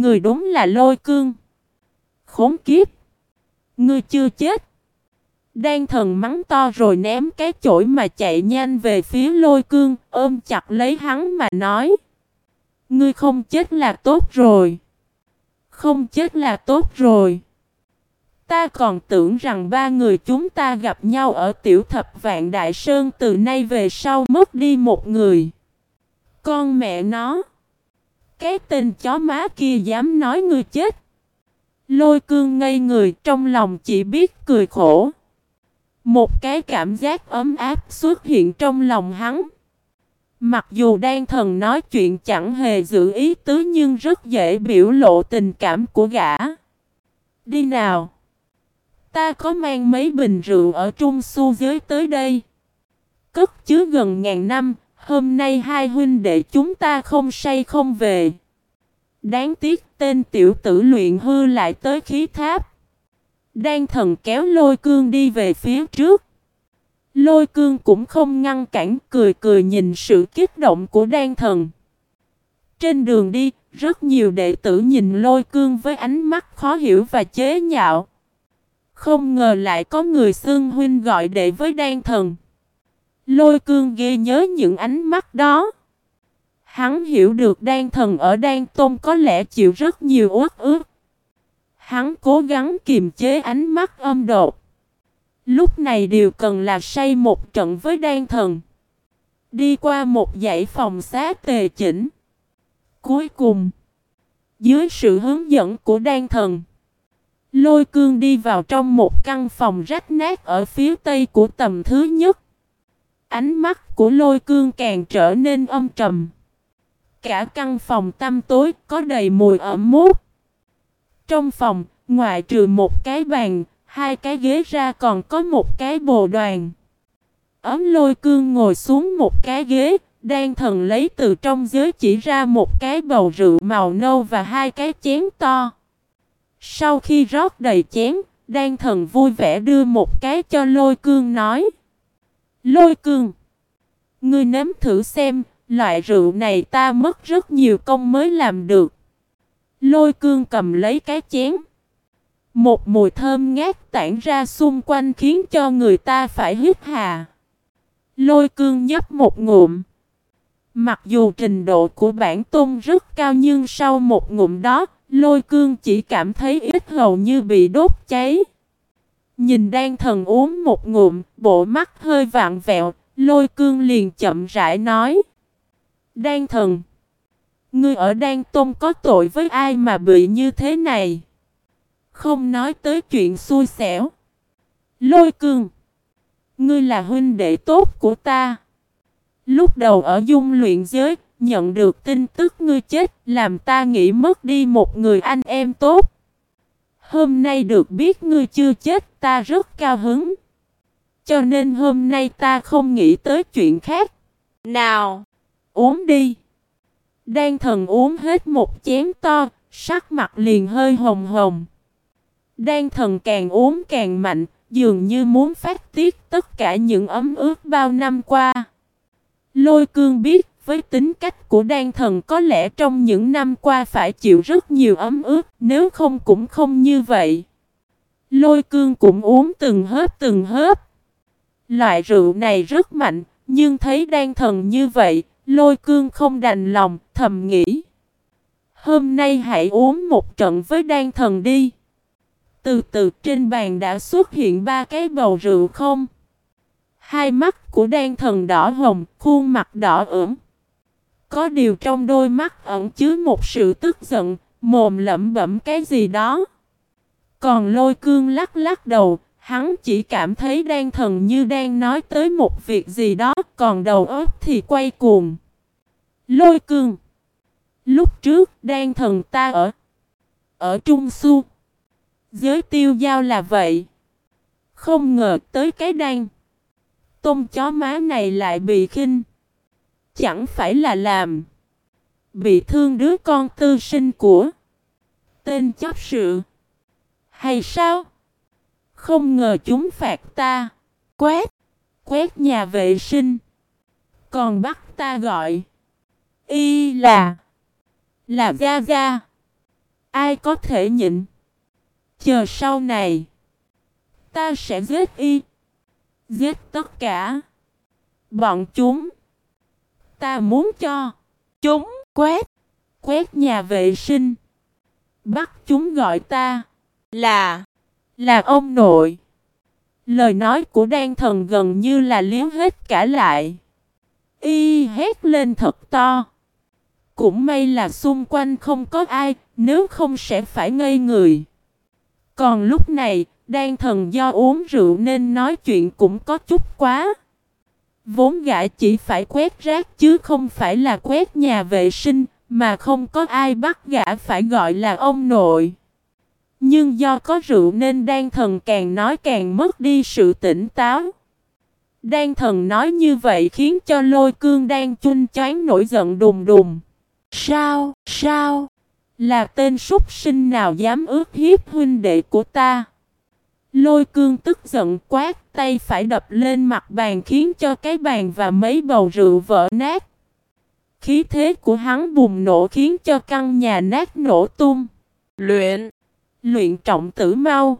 Người đúng là lôi cương. Khốn kiếp. Ngươi chưa chết. Đan thần mắng to rồi ném cái chổi mà chạy nhanh về phía lôi cương, ôm chặt lấy hắn mà nói. Ngươi không chết là tốt rồi. Không chết là tốt rồi. Ta còn tưởng rằng ba người chúng ta gặp nhau ở tiểu thập vạn đại sơn từ nay về sau mất đi một người. Con mẹ nó. Cái tên chó má kia dám nói ngươi chết. Lôi cương ngây người trong lòng chỉ biết cười khổ. Một cái cảm giác ấm áp xuất hiện trong lòng hắn. Mặc dù đang thần nói chuyện chẳng hề giữ ý tứ nhưng rất dễ biểu lộ tình cảm của gã. Đi nào. Ta có mang mấy bình rượu ở trung su dưới tới đây. Cất chứa gần ngàn năm, hôm nay hai huynh đệ chúng ta không say không về. Đáng tiếc tên tiểu tử luyện hư lại tới khí tháp. Đan thần kéo lôi cương đi về phía trước. Lôi cương cũng không ngăn cản cười cười nhìn sự kích động của đan thần. Trên đường đi, rất nhiều đệ tử nhìn lôi cương với ánh mắt khó hiểu và chế nhạo. Không ngờ lại có người xưng huynh gọi đệ với đan thần. Lôi cương ghê nhớ những ánh mắt đó. Hắn hiểu được đan thần ở đan tôn có lẽ chịu rất nhiều uất ước. Hắn cố gắng kiềm chế ánh mắt âm đột. Lúc này điều cần là say một trận với đan thần. Đi qua một dãy phòng xá tề chỉnh. Cuối cùng, dưới sự hướng dẫn của đan thần, lôi cương đi vào trong một căn phòng rách nát ở phía tây của tầm thứ nhất. Ánh mắt của lôi cương càng trở nên âm trầm. Cả căn phòng tăm tối có đầy mùi ẩm mốt. Trong phòng, ngoại trừ một cái bàn, hai cái ghế ra còn có một cái bồ đoàn. Ấm lôi cương ngồi xuống một cái ghế, đang thần lấy từ trong giới chỉ ra một cái bầu rượu màu nâu và hai cái chén to. Sau khi rót đầy chén, đang thần vui vẻ đưa một cái cho lôi cương nói. Lôi cương, ngươi nếm thử xem, loại rượu này ta mất rất nhiều công mới làm được. Lôi cương cầm lấy cái chén. Một mùi thơm ngát tản ra xung quanh khiến cho người ta phải hít hà. Lôi cương nhấp một ngụm. Mặc dù trình độ của bản tôn rất cao nhưng sau một ngụm đó, lôi cương chỉ cảm thấy ít hầu như bị đốt cháy. Nhìn đan thần uống một ngụm, bộ mắt hơi vạn vẹo, lôi cương liền chậm rãi nói. Đan thần, ngươi ở đan tôn có tội với ai mà bị như thế này? Không nói tới chuyện xui xẻo. Lôi cương. Ngươi là huynh đệ tốt của ta. Lúc đầu ở dung luyện giới, nhận được tin tức ngươi chết, làm ta nghĩ mất đi một người anh em tốt. Hôm nay được biết ngươi chưa chết, ta rất cao hứng. Cho nên hôm nay ta không nghĩ tới chuyện khác. Nào, uống đi. Đan thần uống hết một chén to, sắc mặt liền hơi hồng hồng. Đan thần càng uống càng mạnh, dường như muốn phát tiết tất cả những ấm ướt bao năm qua. Lôi cương biết, với tính cách của đan thần có lẽ trong những năm qua phải chịu rất nhiều ấm ướt, nếu không cũng không như vậy. Lôi cương cũng uống từng hớp từng hớp. Loại rượu này rất mạnh, nhưng thấy đan thần như vậy, lôi cương không đành lòng, thầm nghĩ. Hôm nay hãy uống một trận với đan thần đi. Từ từ trên bàn đã xuất hiện ba cái bầu rượu không. Hai mắt của đan thần đỏ hồng, khuôn mặt đỏ ửng. Có điều trong đôi mắt ẩn chứa một sự tức giận, mồm lẩm bẩm cái gì đó. Còn lôi cương lắc lắc đầu, hắn chỉ cảm thấy đang thần như đang nói tới một việc gì đó, còn đầu óc thì quay cuồng. Lôi cương Lúc trước đang thần ta ở Ở Trung Su Giới tiêu giao là vậy. Không ngờ tới cái đan. Tôm chó má này lại bị khinh. Chẳng phải là làm. Bị thương đứa con tư sinh của. Tên chấp sự. Hay sao? Không ngờ chúng phạt ta. Quét. Quét nhà vệ sinh. Còn bắt ta gọi. Y là. Là Gia Gia. Ai có thể nhịn? Chờ sau này. Ta sẽ giết y. Giết tất cả. Bọn chúng. Ta muốn cho. Chúng quét. Quét nhà vệ sinh. Bắt chúng gọi ta. Là. Là ông nội. Lời nói của đan thần gần như là liếm hết cả lại. Y hét lên thật to. Cũng may là xung quanh không có ai, nếu không sẽ phải ngây người. Còn lúc này, đan thần do uống rượu nên nói chuyện cũng có chút quá. Vốn gã chỉ phải quét rác chứ không phải là quét nhà vệ sinh, mà không có ai bắt gã phải gọi là ông nội. Nhưng do có rượu nên đan thần càng nói càng mất đi sự tỉnh táo. Đan thần nói như vậy khiến cho lôi cương đang chun choáng nổi giận đùng đùng. Sao, sao? Là tên súc sinh nào dám ước hiếp huynh đệ của ta? Lôi cương tức giận quát tay phải đập lên mặt bàn khiến cho cái bàn và mấy bầu rượu vỡ nát. Khí thế của hắn bùng nổ khiến cho căn nhà nát nổ tung. Luyện. Luyện trọng tử mau.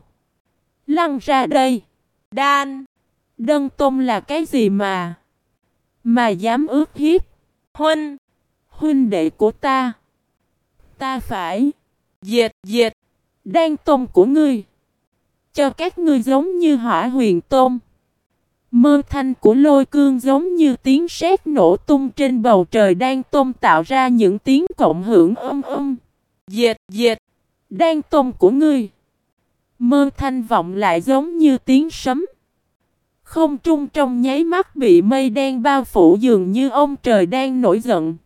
Lăn ra đây. Đan. Đơn tôn là cái gì mà? Mà dám ước hiếp. Huynh. Huynh đệ của ta. Ta phải. Diệt, diệt. Đan tôn của ngươi. Cho các ngươi giống như hỏa huyền tôm, Mơ thanh của lôi cương giống như tiếng sét nổ tung trên bầu trời đang tôm tạo ra những tiếng cộng hưởng âm âm. Dệt dệt, đang tôm của ngươi. Mơ thanh vọng lại giống như tiếng sấm. Không trung trong nháy mắt bị mây đen bao phủ dường như ông trời đang nổi giận.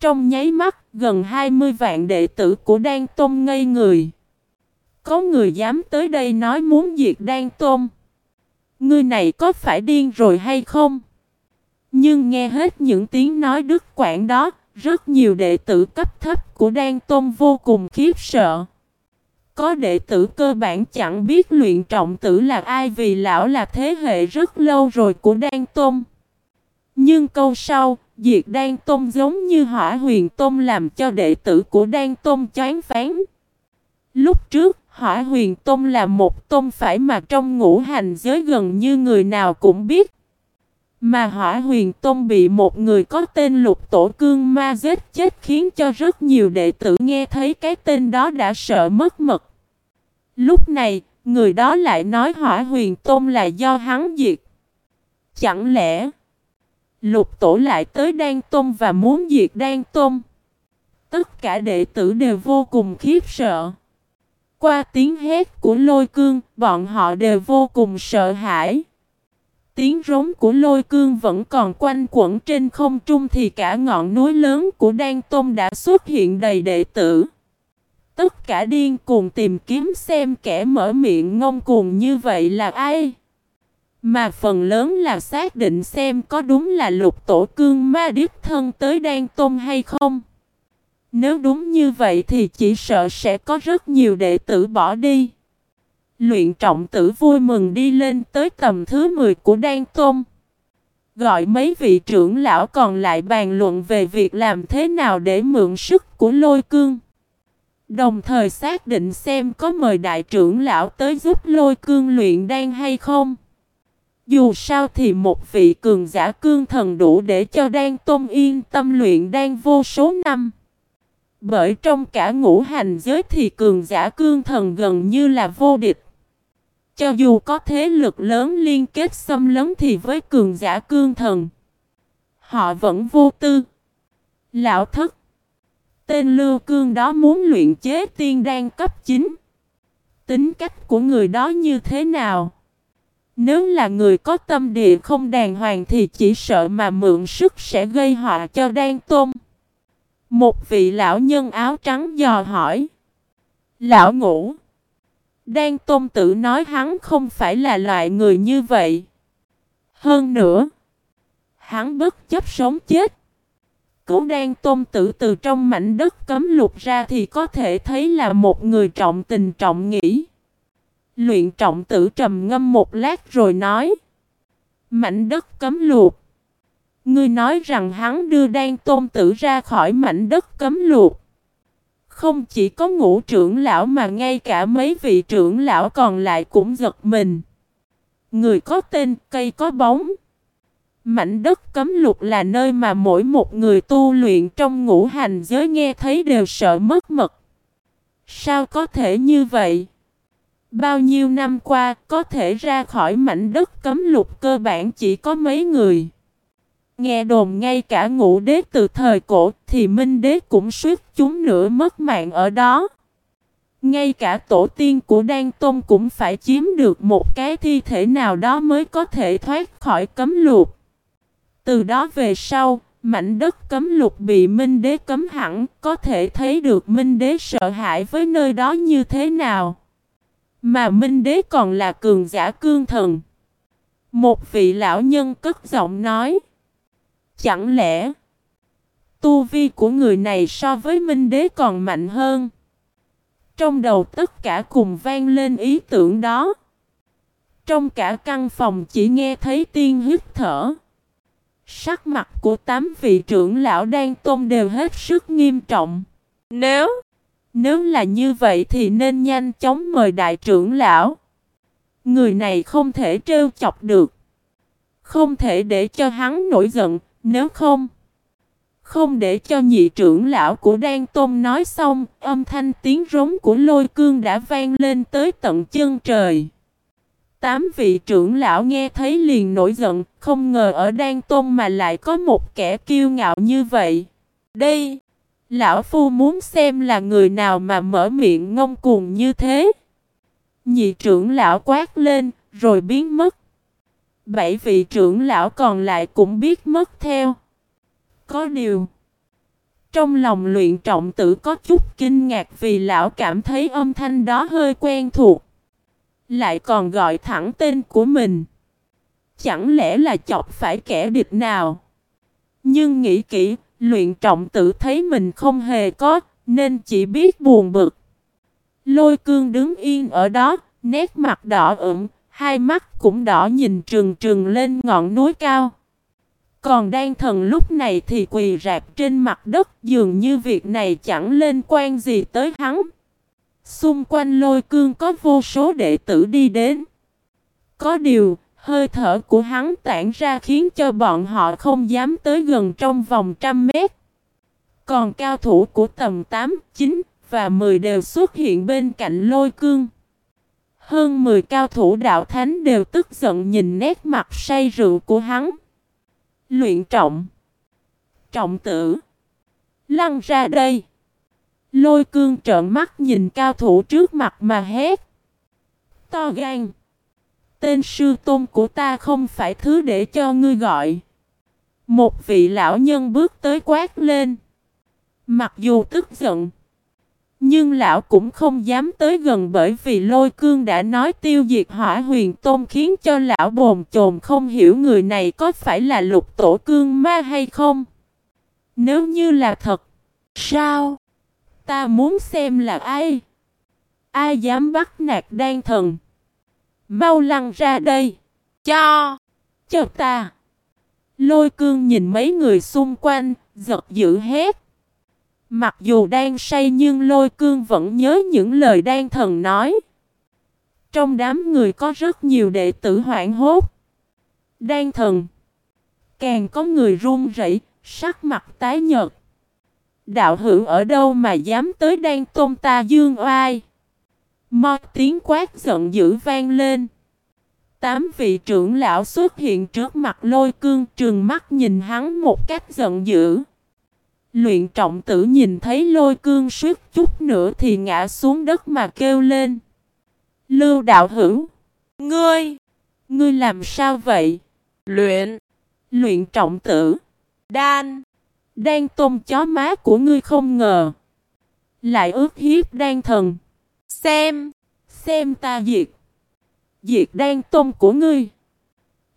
Trong nháy mắt, gần 20 vạn đệ tử của Đan Tông ngây người. Có người dám tới đây nói muốn diệt Đan Tôn. Ngươi này có phải điên rồi hay không? Nhưng nghe hết những tiếng nói đứt quãng đó, rất nhiều đệ tử cấp thấp của Đan Tôn vô cùng khiếp sợ. Có đệ tử cơ bản chẳng biết luyện trọng tử là ai vì lão là thế hệ rất lâu rồi của Đan Tôn. Nhưng câu sau, Diệt Đan Tôn giống như hỏa huyền Tôn làm cho đệ tử của Đan Tôn chán phán. Lúc trước, hỏa huyền tôm là một tôm phải mà trong ngũ hành giới gần như người nào cũng biết. Mà hỏa huyền tôm bị một người có tên lục tổ cương ma giết chết khiến cho rất nhiều đệ tử nghe thấy cái tên đó đã sợ mất mật. Lúc này, người đó lại nói hỏa huyền tôm là do hắn diệt. Chẳng lẽ... Lục tổ lại tới Đan tôm và muốn diệt Đan tôm? Tất cả đệ tử đều vô cùng khiếp sợ. Qua tiếng hét của lôi cương, bọn họ đều vô cùng sợ hãi. Tiếng rống của lôi cương vẫn còn quanh quẩn trên không trung thì cả ngọn núi lớn của Đan Tôn đã xuất hiện đầy đệ tử. Tất cả điên cuồng tìm kiếm xem kẻ mở miệng ngông cuồng như vậy là ai. Mà phần lớn là xác định xem có đúng là lục tổ cương ma điếp thân tới Đan Tôn hay không. Nếu đúng như vậy thì chỉ sợ sẽ có rất nhiều đệ tử bỏ đi. Luyện trọng tử vui mừng đi lên tới tầm thứ 10 của Đan Tôn. Gọi mấy vị trưởng lão còn lại bàn luận về việc làm thế nào để mượn sức của lôi cương. Đồng thời xác định xem có mời đại trưởng lão tới giúp lôi cương luyện đan hay không. Dù sao thì một vị cường giả cương thần đủ để cho đan tôn yên tâm luyện đan vô số năm. Bởi trong cả ngũ hành giới thì cường giả cương thần gần như là vô địch. Cho dù có thế lực lớn liên kết xâm lấn thì với cường giả cương thần, họ vẫn vô tư. Lão thất, tên lưu cương đó muốn luyện chế tiên đan cấp 9. Tính cách của người đó như thế nào? Nếu là người có tâm địa không đàng hoàng thì chỉ sợ mà mượn sức sẽ gây họa cho đan tôn. Một vị lão nhân áo trắng dò hỏi. Lão ngủ. Đan tôn tử nói hắn không phải là loại người như vậy. Hơn nữa. Hắn bất chấp sống chết. Cứu đan tôn tử từ trong mảnh đất cấm lục ra thì có thể thấy là một người trọng tình trọng nghĩ. Luyện trọng tử trầm ngâm một lát rồi nói. Mảnh đất cấm lục Ngươi nói rằng hắn đưa đan tôn tử ra khỏi mảnh đất cấm luộc. Không chỉ có ngũ trưởng lão mà ngay cả mấy vị trưởng lão còn lại cũng giật mình. Người có tên, cây có bóng. Mảnh đất cấm lục là nơi mà mỗi một người tu luyện trong ngũ hành giới nghe thấy đều sợ mất mật. Sao có thể như vậy? Bao nhiêu năm qua có thể ra khỏi mảnh đất cấm lục cơ bản chỉ có mấy người. Nghe đồn ngay cả ngũ đế từ thời cổ thì minh đế cũng suýt chúng nữa mất mạng ở đó. Ngay cả tổ tiên của Đan Tôn cũng phải chiếm được một cái thi thể nào đó mới có thể thoát khỏi cấm lục. Từ đó về sau, mảnh đất cấm lục bị Minh Đế cấm hẳn, có thể thấy được Minh Đế sợ hãi với nơi đó như thế nào. Mà Minh Đế còn là cường giả cương thần. Một vị lão nhân cất giọng nói. Chẳng lẽ tu vi của người này so với Minh Đế còn mạnh hơn? Trong đầu tất cả cùng vang lên ý tưởng đó. Trong cả căn phòng chỉ nghe thấy tiên hít thở. Sắc mặt của tám vị trưởng lão đang tôn đều hết sức nghiêm trọng. Nếu, nếu là như vậy thì nên nhanh chóng mời đại trưởng lão. Người này không thể trêu chọc được. Không thể để cho hắn nổi giận, nếu không... Không để cho nhị trưởng lão của Đan Tôn nói xong, âm thanh tiếng rống của lôi cương đã vang lên tới tận chân trời. Tám vị trưởng lão nghe thấy liền nổi giận, không ngờ ở Đan Tôn mà lại có một kẻ kiêu ngạo như vậy. Đây, lão phu muốn xem là người nào mà mở miệng ngông cuồng như thế. Nhị trưởng lão quát lên, rồi biến mất. Bảy vị trưởng lão còn lại cũng biết mất theo. Có điều, trong lòng luyện trọng tử có chút kinh ngạc vì lão cảm thấy âm thanh đó hơi quen thuộc. Lại còn gọi thẳng tên của mình. Chẳng lẽ là chọc phải kẻ địch nào? Nhưng nghĩ kỹ, luyện trọng tử thấy mình không hề có, nên chỉ biết buồn bực. Lôi cương đứng yên ở đó, nét mặt đỏ ửng, hai mắt cũng đỏ nhìn trừng trừng lên ngọn núi cao. Còn đan thần lúc này thì quỳ rạp trên mặt đất dường như việc này chẳng liên quan gì tới hắn. Xung quanh lôi cương có vô số đệ tử đi đến. Có điều, hơi thở của hắn tản ra khiến cho bọn họ không dám tới gần trong vòng trăm mét. Còn cao thủ của tầm 8, 9 và 10 đều xuất hiện bên cạnh lôi cương. Hơn 10 cao thủ đạo thánh đều tức giận nhìn nét mặt say rượu của hắn. Luyện trọng. Trọng tử. Lăn ra đây. Lôi cương trợn mắt nhìn cao thủ trước mặt mà hét. To gan. Tên sư tôn của ta không phải thứ để cho ngươi gọi. Một vị lão nhân bước tới quát lên. Mặc dù tức giận. Nhưng lão cũng không dám tới gần bởi vì lôi cương đã nói tiêu diệt hỏa huyền tôn khiến cho lão bồn chồn không hiểu người này có phải là lục tổ cương ma hay không. Nếu như là thật, sao? Ta muốn xem là ai? Ai dám bắt nạt đan thần? Mau lăn ra đây! Cho! Cho ta! Lôi cương nhìn mấy người xung quanh, giật dữ hét. Mặc dù đang say nhưng lôi cương vẫn nhớ những lời đan thần nói. Trong đám người có rất nhiều đệ tử hoảng hốt. Đan thần. Càng có người run rẩy, sắc mặt tái nhợt. Đạo hữu ở đâu mà dám tới đan tôn ta dương oai. Mo tiếng quát giận dữ vang lên. Tám vị trưởng lão xuất hiện trước mặt lôi cương trường mắt nhìn hắn một cách giận dữ. Luyện trọng tử nhìn thấy lôi cương suýt chút nữa thì ngã xuống đất mà kêu lên. Lưu đạo hữu. Ngươi. Ngươi làm sao vậy? Luyện. Luyện trọng tử. Đan. Đan tôm chó má của ngươi không ngờ. Lại ước hiếp đan thần. Xem. Xem ta diệt. Diệt đan tôm của ngươi.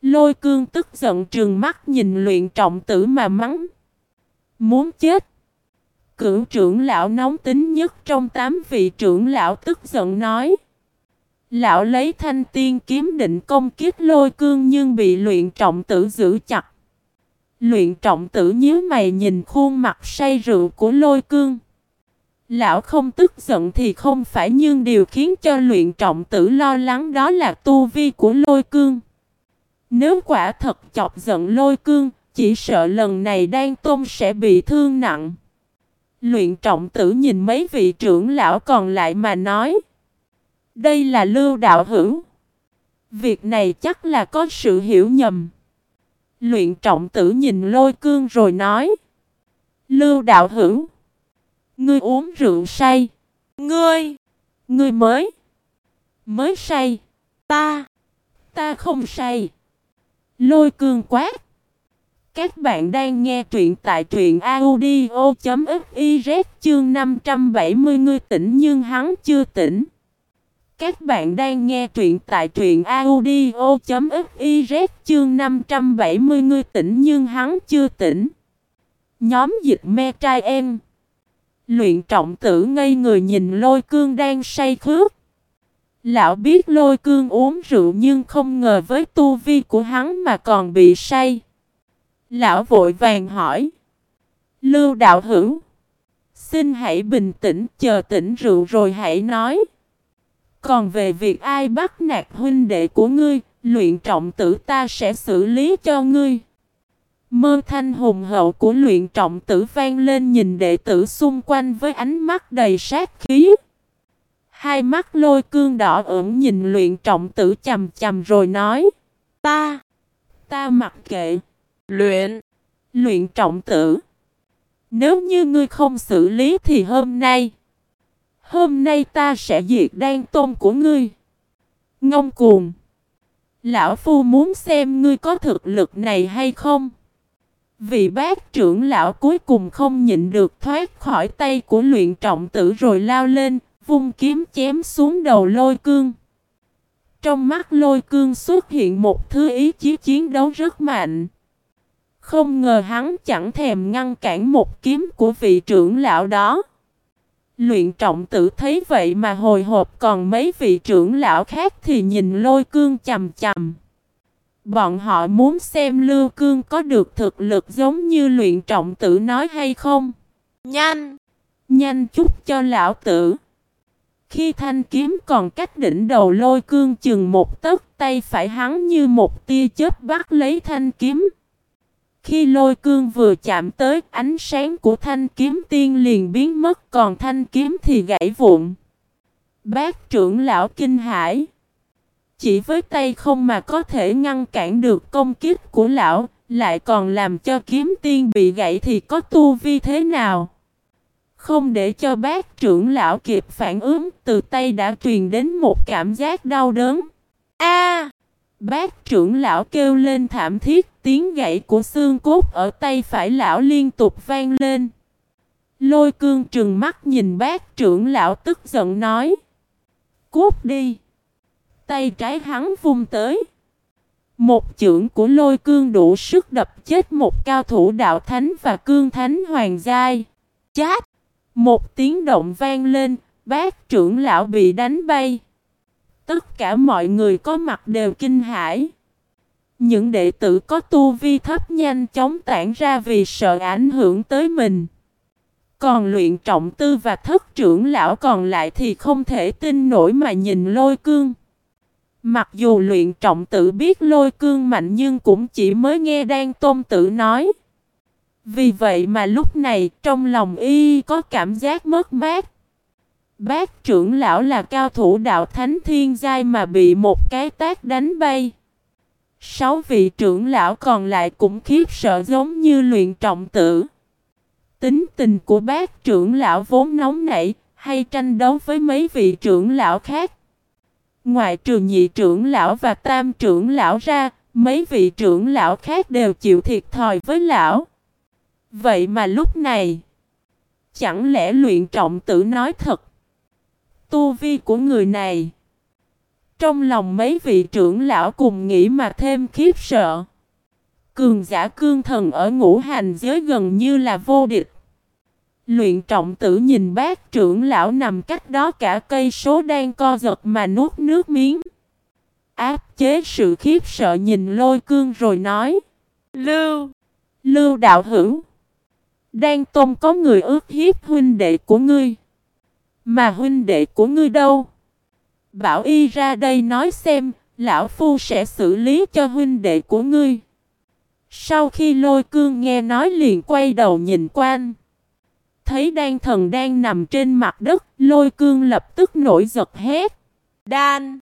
Lôi cương tức giận trừng mắt nhìn luyện trọng tử mà mắng. Muốn chết. Cửu trưởng lão nóng tính nhất trong tám vị trưởng lão tức giận nói. Lão lấy thanh tiên kiếm định công kiếp lôi cương nhưng bị luyện trọng tử giữ chặt. Luyện trọng tử nhíu mày nhìn khuôn mặt say rượu của lôi cương. Lão không tức giận thì không phải nhưng điều khiến cho luyện trọng tử lo lắng đó là tu vi của lôi cương. Nếu quả thật chọc giận lôi cương, chỉ sợ lần này Đan tôn sẽ bị thương nặng. Luyện trọng tử nhìn mấy vị trưởng lão còn lại mà nói. Đây là lưu đạo hữu. Việc này chắc là có sự hiểu nhầm. Luyện trọng tử nhìn lôi cương rồi nói. Lưu đạo hữu. Ngươi uống rượu say. Ngươi. Ngươi mới. Mới say. Ta. Ta không say. Lôi cương quát. Các bạn đang nghe truyện tại truyện audio.fiz chương 570 ngươi tỉnh nhưng hắn chưa tỉnh. Các bạn đang nghe truyện tại truyện audio.fiz chương 570 ngươi tỉnh nhưng hắn chưa tỉnh. Nhóm dịch me trai em. Luyện trọng tử ngây người nhìn lôi cương đang say khước. Lão biết lôi cương uống rượu nhưng không ngờ với tu vi của hắn mà còn bị say. Lão vội vàng hỏi. Lưu đạo hữu. Xin hãy bình tĩnh chờ tỉnh rượu rồi hãy nói. Còn về việc ai bắt nạt huynh đệ của ngươi, luyện trọng tử ta sẽ xử lý cho ngươi. Mơ thanh hùng hậu của luyện trọng tử vang lên nhìn đệ tử xung quanh với ánh mắt đầy sát khí. Hai mắt lôi cương đỏ ửng nhìn luyện trọng tử chầm chầm rồi nói. Ta, ta mặc kệ. Luyện, luyện trọng tử. Nếu như ngươi không xử lý thì hôm nay, hôm nay ta sẽ diệt đan tôn của ngươi. Ngông cuồng. Lão Phu muốn xem ngươi có thực lực này hay không. Vị bác trưởng lão cuối cùng không nhịn được thoát khỏi tay của luyện trọng tử rồi lao lên, vung kiếm chém xuống đầu lôi cương. Trong mắt lôi cương xuất hiện một thứ ý chí chiến đấu rất mạnh. Không ngờ hắn chẳng thèm ngăn cản một kiếm của vị trưởng lão đó. Luyện trọng tử thấy vậy mà hồi hộp còn mấy vị trưởng lão khác thì nhìn lôi cương chầm chầm. Bọn họ muốn xem Lưu Cương có được thực lực giống như luyện trọng tử nói hay không. Nhanh! Nhanh chút cho lão tử. Khi thanh kiếm còn cách đỉnh đầu lôi cương chừng một tấc tay phải hắn như một tia chớp bắt lấy thanh kiếm. Khi lôi cương vừa chạm tới ánh sáng của thanh kiếm tiên liền biến mất còn thanh kiếm thì gãy vụn. Bác trưởng lão kinh hải. Chỉ với tay không mà có thể ngăn cản được công kích của lão, lại còn làm cho kiếm tiên bị gãy thì có tu vi thế nào? Không để cho bác trưởng lão kịp phản ứng, từ tay đã truyền đến một cảm giác đau đớn. A! Bác trưởng lão kêu lên thảm thiết, tiếng gãy của xương cốt ở tay phải lão liên tục vang lên. Lôi cương trừng mắt nhìn bác trưởng lão tức giận nói. Cút đi! Tay trái hắn vung tới. Một chưởng của lôi cương đủ sức đập chết một cao thủ đạo thánh và cương thánh hoàng giai. Chát! Một tiếng động vang lên, bác trưởng lão bị đánh bay. Tất cả mọi người có mặt đều kinh hãi. Những đệ tử có tu vi thấp nhanh chóng tản ra vì sợ ảnh hưởng tới mình. Còn luyện trọng tư và thất trưởng lão còn lại thì không thể tin nổi mà nhìn lôi cương. Mặc dù luyện trọng tử biết lôi cương mạnh nhưng cũng chỉ mới nghe đang tôn tử nói. Vì vậy mà lúc này trong lòng y có cảm giác mất mát. Bác trưởng lão là cao thủ đạo thánh thiên giai mà bị một cái tác đánh bay. Sáu vị trưởng lão còn lại cũng khiếp sợ giống như luyện trọng tử. Tính tình của bác trưởng lão vốn nóng nảy, hay tranh đấu với mấy vị trưởng lão khác. Ngoài trừ nhị trưởng lão và tam trưởng lão ra, mấy vị trưởng lão khác đều chịu thiệt thòi với lão. Vậy mà lúc này, chẳng lẽ luyện trọng tử nói thật? Tu vi của người này, trong lòng mấy vị trưởng lão cùng nghĩ mà thêm khiếp sợ. Cường giả cương thần ở ngũ hành giới gần như là vô địch. Luyện trọng tử nhìn bác trưởng lão nằm cách đó cả cây số đang co giật mà nuốt nước miếng. Áp chế sự khiếp sợ nhìn lôi cương rồi nói. Lưu! Lưu đạo hữu! Đang tôn có người ước hiếp huynh đệ của ngươi. Mà huynh đệ của ngươi đâu? Bảo y ra đây nói xem, lão phu sẽ xử lý cho huynh đệ của ngươi. Sau khi lôi cương nghe nói liền quay đầu nhìn quan. Thấy đan thần đang nằm trên mặt đất, lôi cương lập tức nổi giật hét. Đan!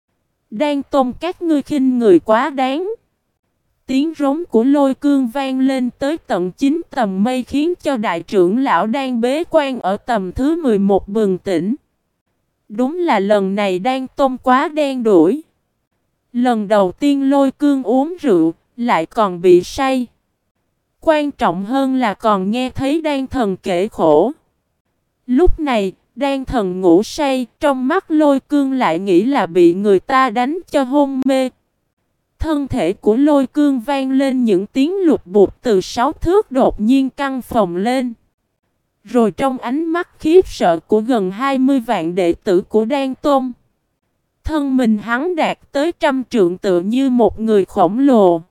Đan tôn các ngươi khinh người quá đáng. Tiếng rống của lôi cương vang lên tới tận 9 tầm mây khiến cho đại trưởng lão đang bế quan ở tầm thứ 11 bừng tỉnh. Đúng là lần này đang tôm quá đen đuổi. Lần đầu tiên lôi cương uống rượu, lại còn bị say. Quan trọng hơn là còn nghe thấy đan thần kể khổ. Lúc này, đan thần ngủ say, trong mắt lôi cương lại nghĩ là bị người ta đánh cho hôn mê. Thân thể của lôi cương vang lên những tiếng lục bụt từ sáu thước đột nhiên căng phồng lên. Rồi trong ánh mắt khiếp sợ của gần 20 vạn đệ tử của Đan Tôn. Thân mình hắn đạt tới trăm trượng tựa như một người khổng lồ.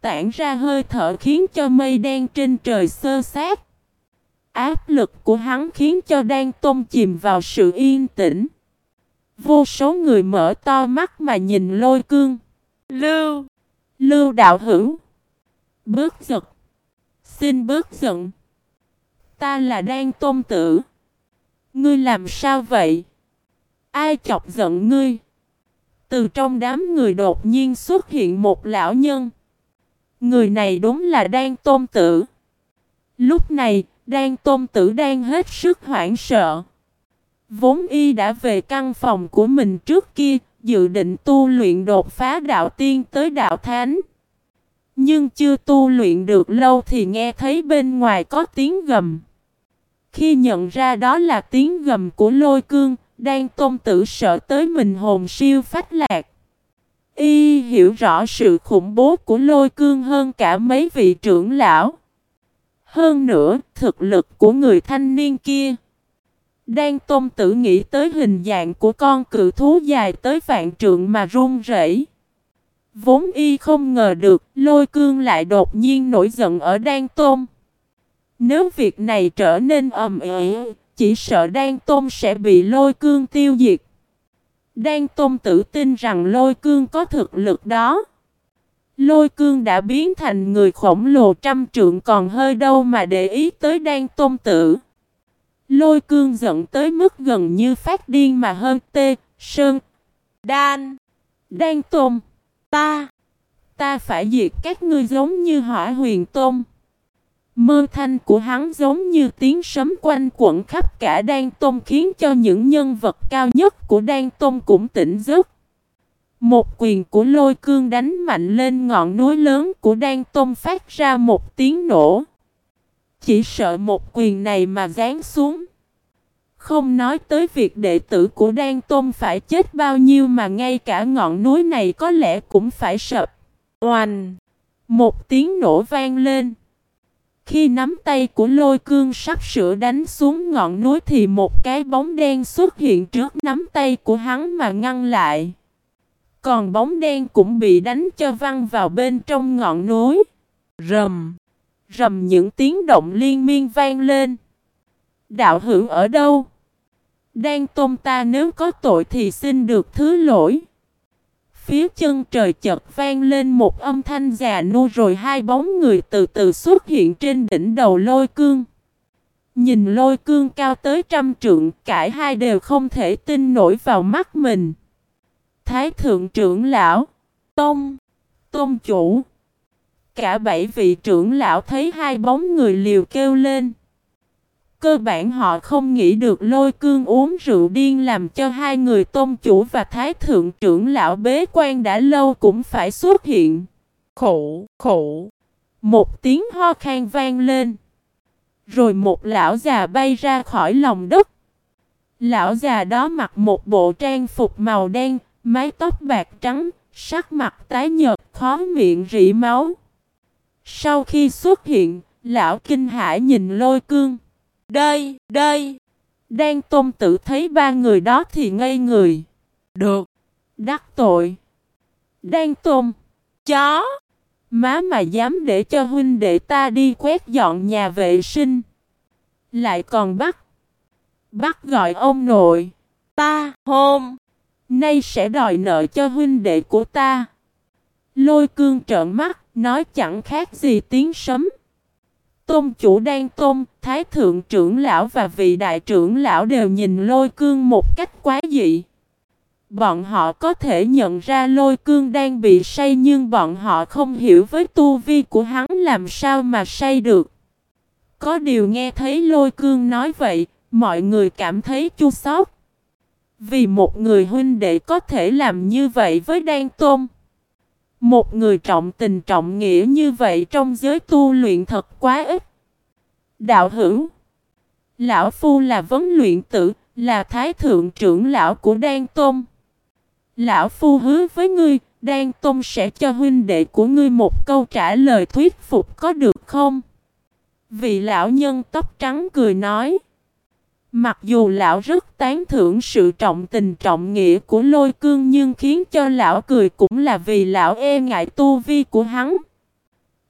Tản ra hơi thở khiến cho mây đen trên trời sơ sát. Áp lực của hắn khiến cho Đan Tôn chìm vào sự yên tĩnh. Vô số người mở to mắt mà nhìn lôi cương. Lưu! Lưu đạo hữu! Bước giật! Xin bước giận! Ta là Đan Tôn Tử! Ngươi làm sao vậy? Ai chọc giận ngươi? Từ trong đám người đột nhiên xuất hiện một lão nhân. Người này đúng là Đan Tôn Tử. Lúc này, Đan Tôn Tử đang hết sức hoảng sợ. Vốn y đã về căn phòng của mình trước kia, dự định tu luyện đột phá đạo tiên tới đạo thánh. Nhưng chưa tu luyện được lâu thì nghe thấy bên ngoài có tiếng gầm. Khi nhận ra đó là tiếng gầm của lôi cương, đang tôn tử sợ tới mình hồn siêu phách lạc. Y hiểu rõ sự khủng bố của lôi cương hơn cả mấy vị trưởng lão. Hơn nữa, thực lực của người thanh niên kia. Đang tôn tử nghĩ tới hình dạng của con cự thú dài tới vạn trượng mà run rẩy. Vốn y không ngờ được, lôi cương lại đột nhiên nổi giận ở Đan Tôn. Nếu việc này trở nên ầm ĩ, chỉ sợ Đan Tôn sẽ bị lôi cương tiêu diệt. Đan Tôn tự tin rằng lôi cương có thực lực đó. Lôi cương đã biến thành người khổng lồ trăm trượng còn hơi đâu mà để ý tới Đan Tôn tử. Lôi cương giận tới mức gần như phát điên mà hơn tê, sơn, đan, đan tôm. Ta, ta phải diệt các ngươi giống như hỏa huyền tôm. Mơ thanh của hắn giống như tiếng sấm quanh quẩn khắp cả đan tôm khiến cho những nhân vật cao nhất của đan tôm cũng tỉnh giấc. Một quyền của lôi cương đánh mạnh lên ngọn núi lớn của đan tôm phát ra một tiếng nổ. Chỉ sợ một quyền này mà gán xuống. Không nói tới việc đệ tử của Đan Tôn phải chết bao nhiêu mà ngay cả ngọn núi này có lẽ cũng phải sập. Oanh! Một tiếng nổ vang lên. Khi nắm tay của lôi cương sắp sửa đánh xuống ngọn núi thì một cái bóng đen xuất hiện trước nắm tay của hắn mà ngăn lại. Còn bóng đen cũng bị đánh cho văng vào bên trong ngọn núi. Rầm! Rầm những tiếng động liên miên vang lên. Đạo hữu ở đâu? Đang tôn ta nếu có tội thì xin được thứ lỗi. Phía chân trời chợt vang lên một âm thanh già nua rồi hai bóng người từ từ xuất hiện trên đỉnh đầu lôi cương. Nhìn lôi cương cao tới trăm trượng, cả hai đều không thể tin nổi vào mắt mình. Thái thượng trưởng lão, tông tôn chủ. Cả bảy vị trưởng lão thấy hai bóng người liều kêu lên. Cơ bản họ không nghĩ được lôi cương uống rượu điên làm cho hai người tôn chủ và thái thượng trưởng lão bế quan đã lâu cũng phải xuất hiện. Khổ, khổ. Một tiếng ho khan vang lên. Rồi một lão già bay ra khỏi lòng đất. Lão già đó mặc một bộ trang phục màu đen, mái tóc bạc trắng, sắc mặt tái nhợt, khó miệng rỉ máu. Sau khi xuất hiện, lão kinh hãi nhìn lôi cương. Đây, đây. Đang tôn tử thấy ba người đó thì ngây người. Được. Đắc tội. Đang tôn. Chó. Má mà dám để cho huynh đệ ta đi quét dọn nhà vệ sinh. Lại còn bắt. Bắt gọi ông nội. Ta, hôm. Nay sẽ đòi nợ cho huynh đệ của ta. Lôi cương trợn mắt, nói chẳng khác gì tiếng sấm. Tôn chủ đang tôn, thái thượng trưởng lão và vị đại trưởng lão đều nhìn lôi cương một cách quá dị. Bọn họ có thể nhận ra lôi cương đang bị say nhưng bọn họ không hiểu với tu vi của hắn làm sao mà say được. Có điều nghe thấy lôi cương nói vậy, mọi người cảm thấy chua xót. Vì một người huynh đệ có thể làm như vậy với Đan Tôn. Một người trọng tình trọng nghĩa như vậy trong giới tu luyện thật quá ít. Đạo hữu Lão Phu là vấn luyện tử, là thái thượng trưởng lão của Đan Tôn. Lão Phu hứa với ngươi, Đan Tôn sẽ cho huynh đệ của ngươi một câu trả lời thuyết phục có được không? Vị lão nhân tóc trắng cười nói. Mặc dù lão rất tán thưởng sự trọng tình trọng nghĩa của lôi cương nhưng khiến cho lão cười cũng là vì lão e ngại tu vi của hắn.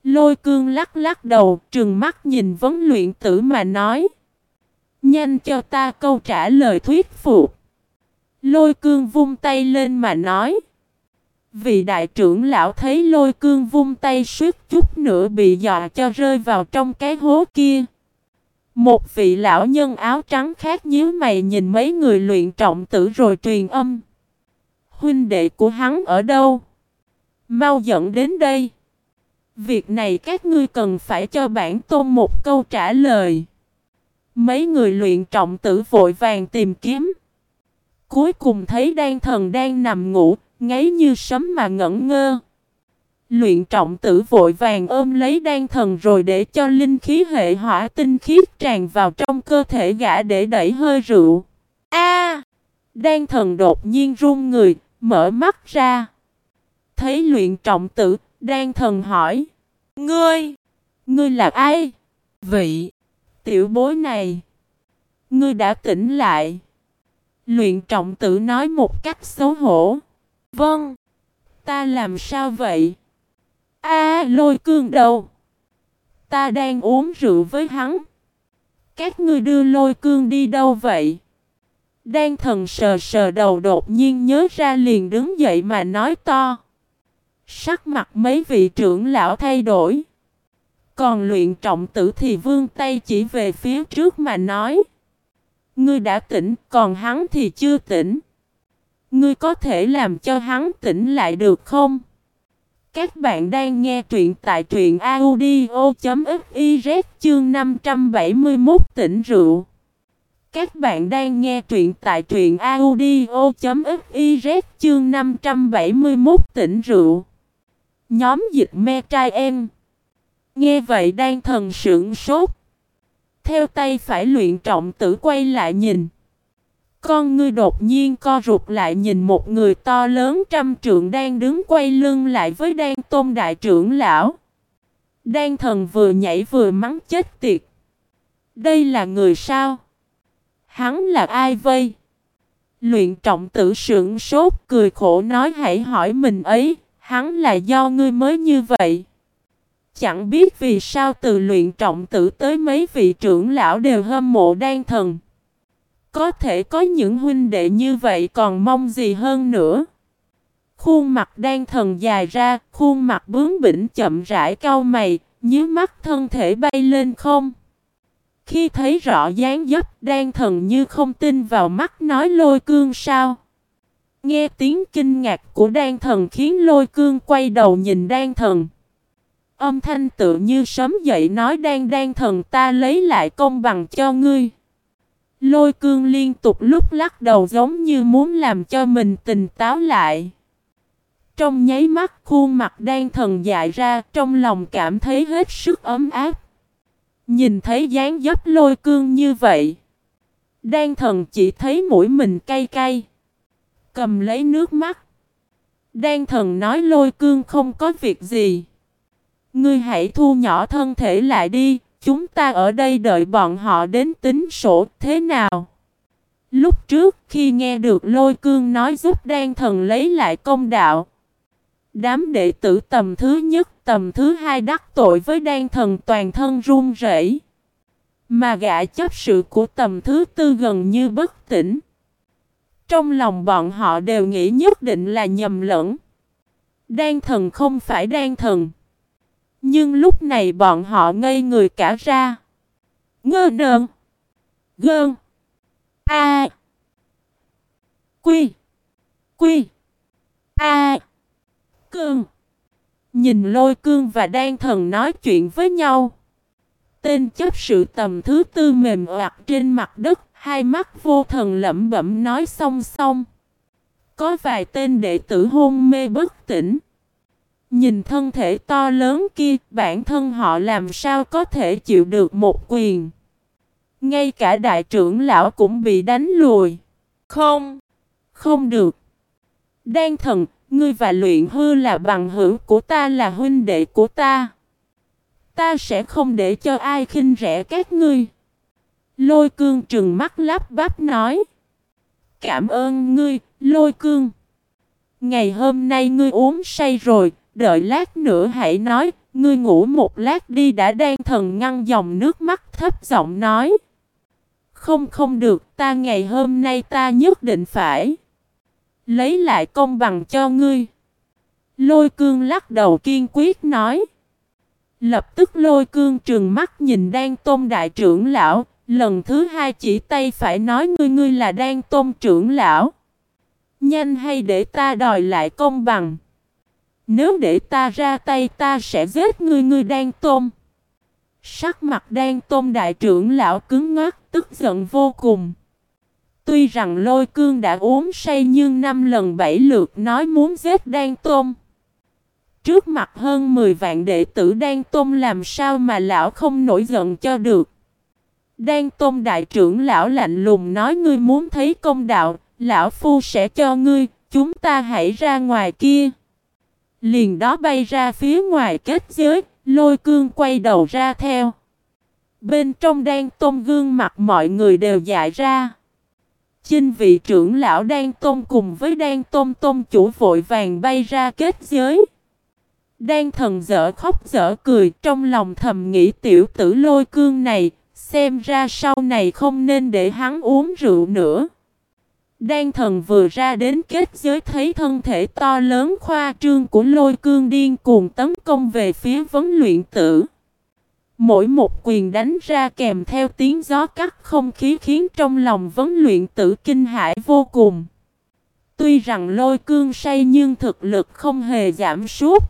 Lôi cương lắc lắc đầu, trừng mắt nhìn vấn luyện tử mà nói. Nhanh cho ta câu trả lời thuyết phục. Lôi cương vung tay lên mà nói. Vị đại trưởng lão thấy lôi cương vung tay suýt chút nữa bị dọa cho rơi vào trong cái hố kia. Một vị lão nhân áo trắng khác nhíu mày nhìn mấy người luyện trọng tử rồi truyền âm. Huynh đệ của hắn ở đâu? Mau dẫn đến đây. Việc này các ngươi cần phải cho bản tôn một câu trả lời. Mấy người luyện trọng tử vội vàng tìm kiếm. Cuối cùng thấy đan thần đang nằm ngủ, ngáy như sấm mà ngẩn ngơ. Luyện trọng tử vội vàng ôm lấy đan thần rồi để cho linh khí hệ hỏa tinh khiết tràn vào trong cơ thể gã để đẩy hơi rượu. A! đan thần đột nhiên run người, mở mắt ra. Thấy luyện trọng tử, đan thần hỏi. Ngươi! Ngươi là ai? Vị! Tiểu bối này! Ngươi đã tỉnh lại. Luyện trọng tử nói một cách xấu hổ. Vâng! Ta làm sao vậy? A lôi cương đâu? Ta đang uống rượu với hắn. Các ngươi đưa lôi cương đi đâu vậy? Đang thần sờ sờ đầu đột nhiên nhớ ra liền đứng dậy mà nói to. Sắc mặt mấy vị trưởng lão thay đổi. Còn luyện trọng tử thì vương tay chỉ về phía trước mà nói. Ngươi đã tỉnh, còn hắn thì chưa tỉnh. Ngươi có thể làm cho hắn tỉnh lại được không? Các bạn đang nghe truyện tại truyện audio.fiz chương 571 tỉnh rượu. Các bạn đang nghe truyện tại truyện audio.fiz chương 571 tỉnh rượu. Nhóm dịch me trai em. Nghe vậy đang thần sững sốt. Theo tay phải luyện trọng tử quay lại nhìn. Con ngươi đột nhiên co rụt lại nhìn một người to lớn trăm trượng đang đứng quay lưng lại với đan tôn đại trưởng lão. Đan thần vừa nhảy vừa mắng chết tiệt. Đây là người sao? Hắn là ai vây? Luyện trọng tử sưởng sốt cười khổ nói hãy hỏi mình ấy, hắn là do ngươi mới như vậy. Chẳng biết vì sao từ luyện trọng tử tới mấy vị trưởng lão đều hâm mộ đan thần. Có thể có những huynh đệ như vậy còn mong gì hơn nữa. Khuôn mặt đang thần dài ra, khuôn mặt bướng bỉnh chậm rãi cau mày, nhíu mắt thân thể bay lên không. Khi thấy rõ dáng dấp đang thần như không tin vào mắt nói lôi cương sao. Nghe tiếng kinh ngạc của đan thần khiến lôi cương quay đầu nhìn đan thần. Âm thanh tự như sớm dậy nói đang đan thần ta lấy lại công bằng cho ngươi. Lôi cương liên tục lúc lắc đầu giống như muốn làm cho mình tỉnh táo lại. Trong nháy mắt khuôn mặt đang thần dại ra trong lòng cảm thấy hết sức ấm áp. Nhìn thấy dáng dấp lôi cương như vậy. Đan thần chỉ thấy mũi mình cay cay. Cầm lấy nước mắt. Đan thần nói lôi cương không có việc gì. Ngươi hãy thu nhỏ thân thể lại đi, Chúng ta ở đây đợi bọn họ đến tính sổ, thế nào? Lúc trước, khi nghe được lôi cương nói giúp đan thần lấy lại công đạo. Đám đệ tử tầm thứ nhất, tầm thứ hai đắc tội với đan thần toàn thân run rẩy. Mà gã chấp sự của tầm thứ tư gần như bất tỉnh. Trong lòng bọn họ đều nghĩ nhất định là nhầm lẫn. Đan thần không phải đan thần. Nhưng lúc này bọn họ ngây người cả ra. Ngơ nơn. Gơn. A. Quy. Quy. A. Cương. Nhìn lôi cương và đan thần nói chuyện với nhau. Tên chấp sự tầm thứ tư mềm oạt trên mặt đất, hai mắt vô thần lẩm bẩm nói song song. Có vài tên đệ tử hôn mê bất tỉnh. Nhìn thân thể to lớn kia, bản thân họ làm sao có thể chịu được một quyền. Ngay cả đại trưởng lão cũng bị đánh lùi. Không, không được. Đan thần, ngươi và luyện hư là bằng hữu của ta là huynh đệ của ta. Ta sẽ không để cho ai khinh rẻ các ngươi. Lôi cương trừng mắt lắp bắp nói. Cảm ơn ngươi, lôi cương. Ngày hôm nay ngươi uống say rồi, đợi lát nữa hãy nói, ngươi ngủ một lát đi đã đang thần ngăn dòng nước mắt thấp giọng nói. Không không được, ta ngày hôm nay ta nhất định phải lấy lại công bằng cho ngươi. Lôi cương lắc đầu kiên quyết nói. Lập tức lôi cương trừng mắt nhìn đang tôn đại trưởng lão, lần thứ hai chỉ tay phải nói ngươi ngươi là đang tôn trưởng lão. Nhanh hay để ta đòi lại công bằng. Nếu để ta ra tay ta sẽ giết ngươi ngươi đan tôm Sắc mặt đan tôm đại trưởng lão cứng ngắc tức giận vô cùng. Tuy rằng lôi cương đã uống say nhưng năm lần bảy lượt nói muốn giết đan tôm Trước mặt hơn 10 vạn đệ tử Đan tôm làm sao mà lão không nổi giận cho được. Đan tôm đại trưởng lão lạnh lùng nói ngươi muốn thấy công đạo, lão phu sẽ cho ngươi, chúng ta hãy ra ngoài kia. Liền đó bay ra phía ngoài kết giới, lôi cương quay đầu ra theo. Bên trong đang Tôn gương mặt mọi người đều dại ra. Chinh vị trưởng lão đang Tôn cùng với đang Tôn Tôn chủ vội vàng bay ra kết giới. Đang thần dở khóc dở cười trong lòng thầm nghĩ tiểu tử lôi cương này, xem ra sau này không nên để hắn uống rượu nữa. Đan thần vừa ra đến kết giới thấy thân thể to lớn khoa trương của lôi cương điên cuồng tấn công về phía vấn luyện tử. Mỗi một quyền đánh ra kèm theo tiếng gió cắt không khí khiến trong lòng vấn luyện tử kinh hãi vô cùng. Tuy rằng lôi cương say nhưng thực lực không hề giảm sút.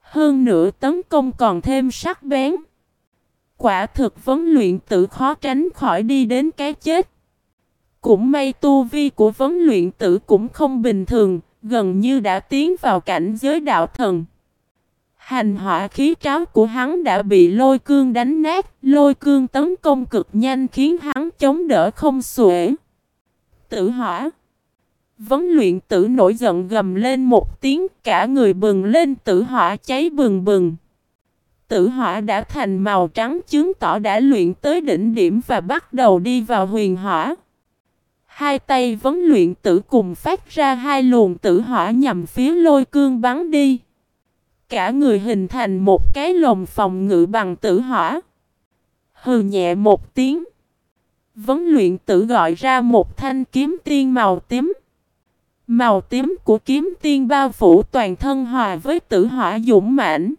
Hơn nữa tấn công còn thêm sắc bén. Quả thực vấn luyện tử khó tránh khỏi đi đến cái chết. Cũng may tu vi của vấn luyện tử cũng không bình thường, gần như đã tiến vào cảnh giới đạo thần. Hành hỏa khí tráo của hắn đã bị lôi cương đánh nát, lôi cương tấn công cực nhanh khiến hắn chống đỡ không xuể. Tử hỏa Vấn luyện tử nổi giận gầm lên một tiếng cả người bừng lên tử hỏa cháy bừng bừng. Tử hỏa đã thành màu trắng chứng tỏ đã luyện tới đỉnh điểm và bắt đầu đi vào huyền hỏa. Hai tay vấn luyện tử cùng phát ra hai luồng tử hỏa nhằm phía lôi cương bắn đi. Cả người hình thành một cái lồng phòng ngự bằng tử hỏa. Hừ nhẹ một tiếng. Vấn luyện tử gọi ra một thanh kiếm tiên màu tím. Màu tím của kiếm tiên bao phủ toàn thân hòa với tử hỏa dũng mãnh.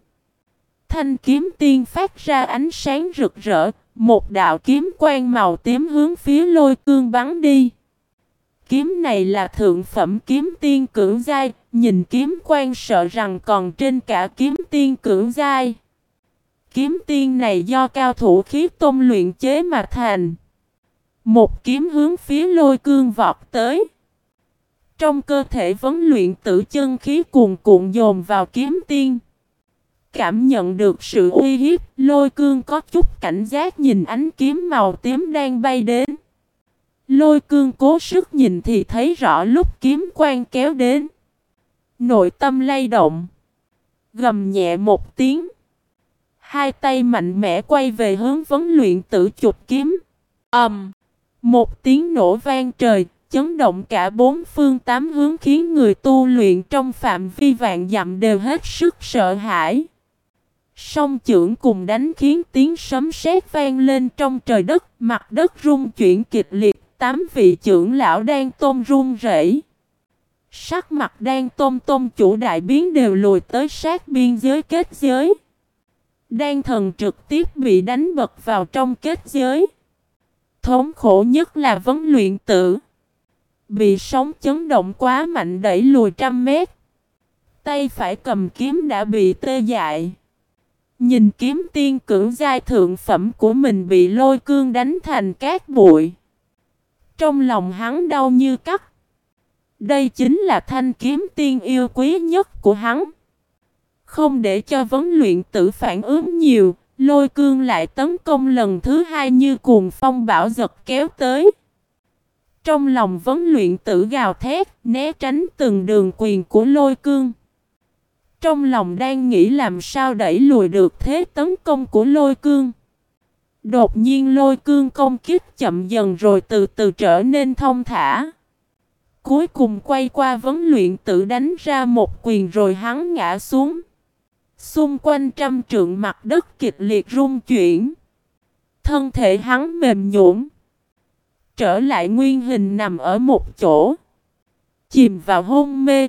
Thanh kiếm tiên phát ra ánh sáng rực rỡ, một đạo kiếm quang màu tím hướng phía lôi cương bắn đi. Kiếm này là thượng phẩm kiếm tiên cưỡng giai, nhìn kiếm quan sợ rằng còn trên cả kiếm tiên cưỡng giai. Kiếm tiên này do cao thủ khí tôn luyện chế mà thành. Một kiếm hướng phía lôi cương vọt tới. Trong cơ thể vấn luyện tử chân khí cuồn cuộn dồn vào kiếm tiên. Cảm nhận được sự uy hiếp, lôi cương có chút cảnh giác nhìn ánh kiếm màu tím đang bay đến. Lôi cương cố sức nhìn thì thấy rõ lúc kiếm quang kéo đến. Nội tâm lay động. Gầm nhẹ một tiếng. Hai tay mạnh mẽ quay về hướng vấn luyện tử chụp kiếm. ầm, um, Một tiếng nổ vang trời, chấn động cả bốn phương tám hướng khiến người tu luyện trong phạm vi vạn dặm đều hết sức sợ hãi. Song trưởng cùng đánh khiến tiếng sấm sét vang lên trong trời đất, mặt đất rung chuyển kịch liệt, tám vị trưởng lão đang tôm run rẩy. Sắc mặt đang tôm tôm chủ đại biến đều lùi tới sát biên giới kết giới. Đan thần trực tiếp bị đánh bật vào trong kết giới. Thống khổ nhất là vấn luyện tử. Bị sóng chấn động quá mạnh đẩy lùi trăm mét. Tay phải cầm kiếm đã bị tê dại. Nhìn kiếm tiên cử giai thượng phẩm của mình bị lôi cương đánh thành cát bụi. Trong lòng hắn đau như cắt. Đây chính là thanh kiếm tiên yêu quý nhất của hắn. Không để cho vấn luyện tử phản ứng nhiều, lôi cương lại tấn công lần thứ hai như cuồng phong bão giật kéo tới. Trong lòng vấn luyện tử gào thét, né tránh từng đường quyền của lôi cương. Trong lòng đang nghĩ làm sao đẩy lùi được thế tấn công của lôi cương. Đột nhiên lôi cương công kích chậm dần rồi từ từ trở nên thông thả. Cuối cùng quay qua vấn luyện tự đánh ra một quyền rồi hắn ngã xuống. Xung quanh trăm trượng mặt đất kịch liệt rung chuyển. Thân thể hắn mềm nhũn Trở lại nguyên hình nằm ở một chỗ. Chìm vào hôn mê.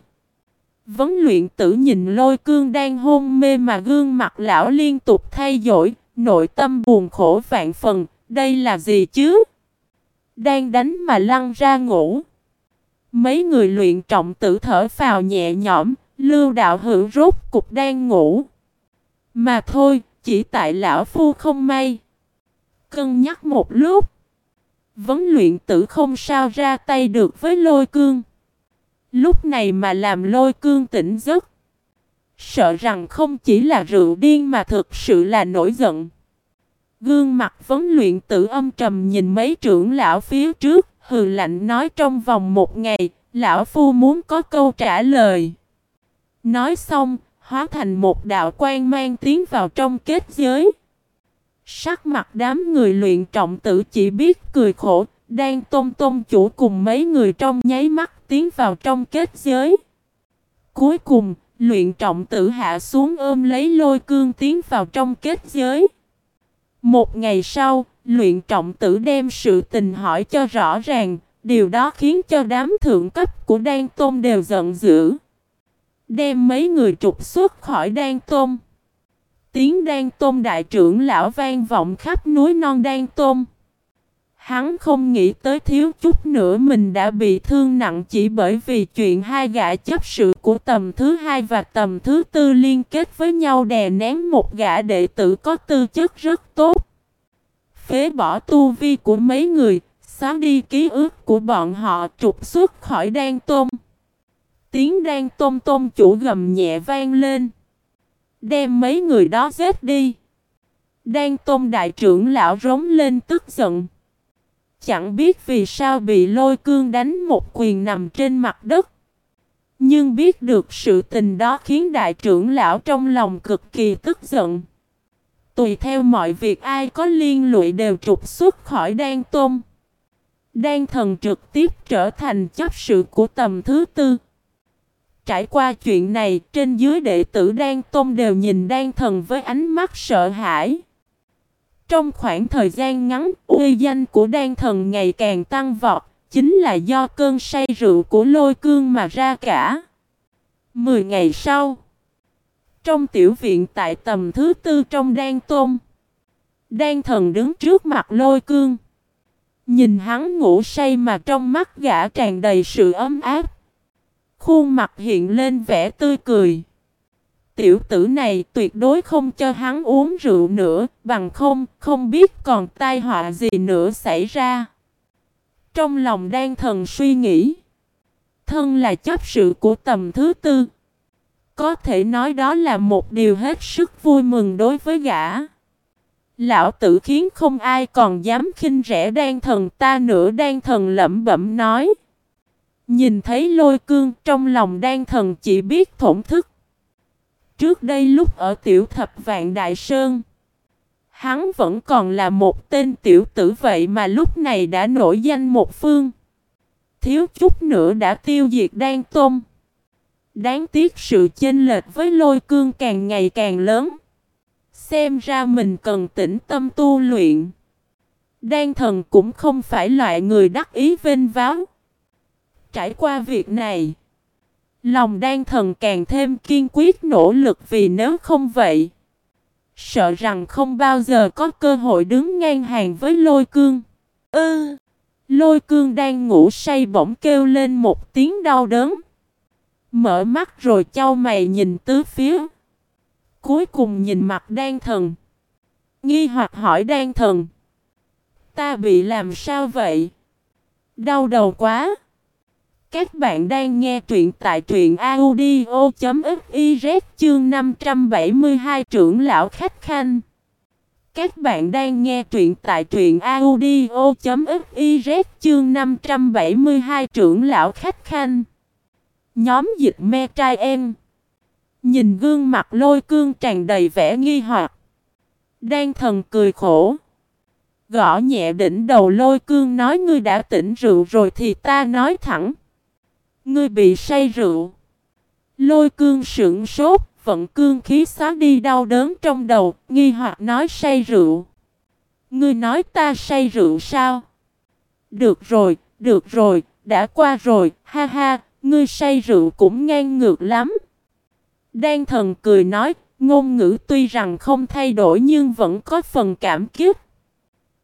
Vấn luyện tử nhìn lôi cương đang hôn mê mà gương mặt lão liên tục thay đổi, nội tâm buồn khổ vạn phần, đây là gì chứ? Đang đánh mà lăn ra ngủ. Mấy người luyện trọng tử thở phào nhẹ nhõm, lưu đạo hữu rốt cục đang ngủ. Mà thôi, chỉ tại lão phu không may. Cân nhắc một lúc. Vấn luyện tử không sao ra tay được với lôi cương. Lúc này mà làm lôi cương tỉnh giấc. Sợ rằng không chỉ là rượu điên mà thực sự là nổi giận. Gương mặt vấn luyện tử âm trầm nhìn mấy trưởng lão phía trước, hừ lạnh nói trong vòng một ngày, lão phu muốn có câu trả lời. Nói xong, hóa thành một đạo quan mang tiến vào trong kết giới. Sắc mặt đám người luyện trọng tử chỉ biết cười khổ, đang tôm tôm chủ cùng mấy người trong nháy mắt tiến vào trong kết giới. Cuối cùng, luyện trọng tử hạ xuống ôm lấy lôi cương tiến vào trong kết giới. Một ngày sau, luyện trọng tử đem sự tình hỏi cho rõ ràng, điều đó khiến cho đám thượng cấp của Đan Tôn đều giận dữ. Đem mấy người trục xuất khỏi Đan Tôn. Tiếng Đan Tôn đại trưởng lão vang vọng khắp núi non Đan Tôn. Hắn không nghĩ tới thiếu chút nữa mình đã bị thương nặng chỉ bởi vì chuyện hai gã chấp sự của tầm thứ hai và tầm thứ tư liên kết với nhau đè nén một gã đệ tử có tư chất rất tốt. Phế bỏ tu vi của mấy người, xóa đi ký ức của bọn họ trục xuất khỏi đan tôm. Tiếng đan tôm tôm chủ gầm nhẹ vang lên. Đem mấy người đó giết đi. Đan tôm đại trưởng lão rống lên tức giận. Chẳng biết vì sao bị lôi cương đánh một quyền nằm trên mặt đất. Nhưng biết được sự tình đó khiến đại trưởng lão trong lòng cực kỳ tức giận. Tùy theo mọi việc ai có liên lụy đều trục xuất khỏi đan tôm. Đan thần trực tiếp trở thành chấp sự của tầm thứ tư. Trải qua chuyện này, trên dưới đệ tử Đan Tôn đều nhìn Đan thần với ánh mắt sợ hãi. Trong khoảng thời gian ngắn, uy danh của Đan thần ngày càng tăng vọt, chính là do cơn say rượu của lôi cương mà ra cả. Mười ngày sau, trong tiểu viện tại tầm thứ tư trong Đan tôm Đan thần đứng trước mặt lôi cương. Nhìn hắn ngủ say mà trong mắt gã tràn đầy sự ấm áp. Khuôn mặt hiện lên vẻ tươi cười. Tiểu tử này tuyệt đối không cho hắn uống rượu nữa, bằng không, không biết còn tai họa gì nữa xảy ra. Trong lòng đang thần suy nghĩ. Thân là chấp sự của tầm thứ tư. Có thể nói đó là một điều hết sức vui mừng đối với gã. Lão tử khiến không ai còn dám khinh rẻ đan thần ta nữa đan thần lẩm bẩm nói. Nhìn thấy lôi cương trong lòng đan thần chỉ biết thổn thức. Trước đây lúc ở tiểu thập vạn đại sơn. Hắn vẫn còn là một tên tiểu tử vậy mà lúc này đã nổi danh một phương. Thiếu chút nữa đã tiêu diệt đan tôm. Đáng tiếc sự chênh lệch với lôi cương càng ngày càng lớn. Xem ra mình cần tĩnh tâm tu luyện. Đan thần cũng không phải loại người đắc ý vênh váo. Trải qua việc này, lòng đan thần càng thêm kiên quyết nỗ lực vì nếu không vậy, sợ rằng không bao giờ có cơ hội đứng ngang hàng với lôi cương. Ư! lôi cương đang ngủ say bỗng kêu lên một tiếng đau đớn. Mở mắt rồi trao mày nhìn tứ phía. Cuối cùng nhìn mặt đan thần. Nghi hoặc hỏi đan thần. Ta bị làm sao vậy? Đau đầu quá. Các bạn đang nghe truyện tại truyện audio.fiz chương 572 trưởng lão khách khanh. Các bạn đang nghe truyện tại truyện audio.fiz chương 572 trưởng lão khách khanh. Nhóm dịch me trai em. Nhìn gương mặt lôi cương tràn đầy vẻ nghi hoặc. Đang thần cười khổ. Gõ nhẹ đỉnh đầu lôi cương nói, ngươi đã tỉnh rượu rồi thì ta nói thẳng. Ngươi bị say rượu. Lôi cương sững sốt, vận cương khí xóa đi đau đớn trong đầu, nghi hoặc nói say rượu. Ngươi nói ta say rượu sao? Được rồi, được rồi, đã qua rồi, ha ha, ngươi say rượu cũng ngang ngược lắm. Đan thần cười nói, ngôn ngữ tuy rằng không thay đổi nhưng vẫn có phần cảm kiếp.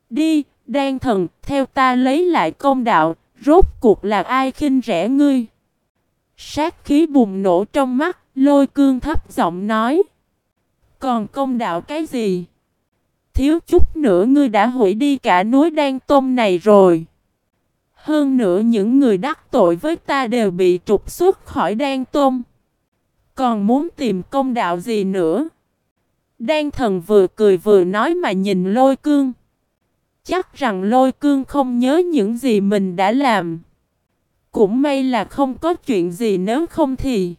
Đi, đan thần, theo ta lấy lại công đạo, rốt cuộc là ai khinh rẻ ngươi? Sát khí bùng nổ trong mắt, lôi cương thấp giọng nói. Còn công đạo cái gì? Thiếu chút nữa ngươi đã hủy đi cả núi đan tôm này rồi. Hơn nữa những người đắc tội với ta đều bị trục xuất khỏi đan tôm. Còn muốn tìm công đạo gì nữa? Đan thần vừa cười vừa nói mà nhìn lôi cương. Chắc rằng lôi cương không nhớ những gì mình đã làm. Cũng may là không có chuyện gì nếu không thì.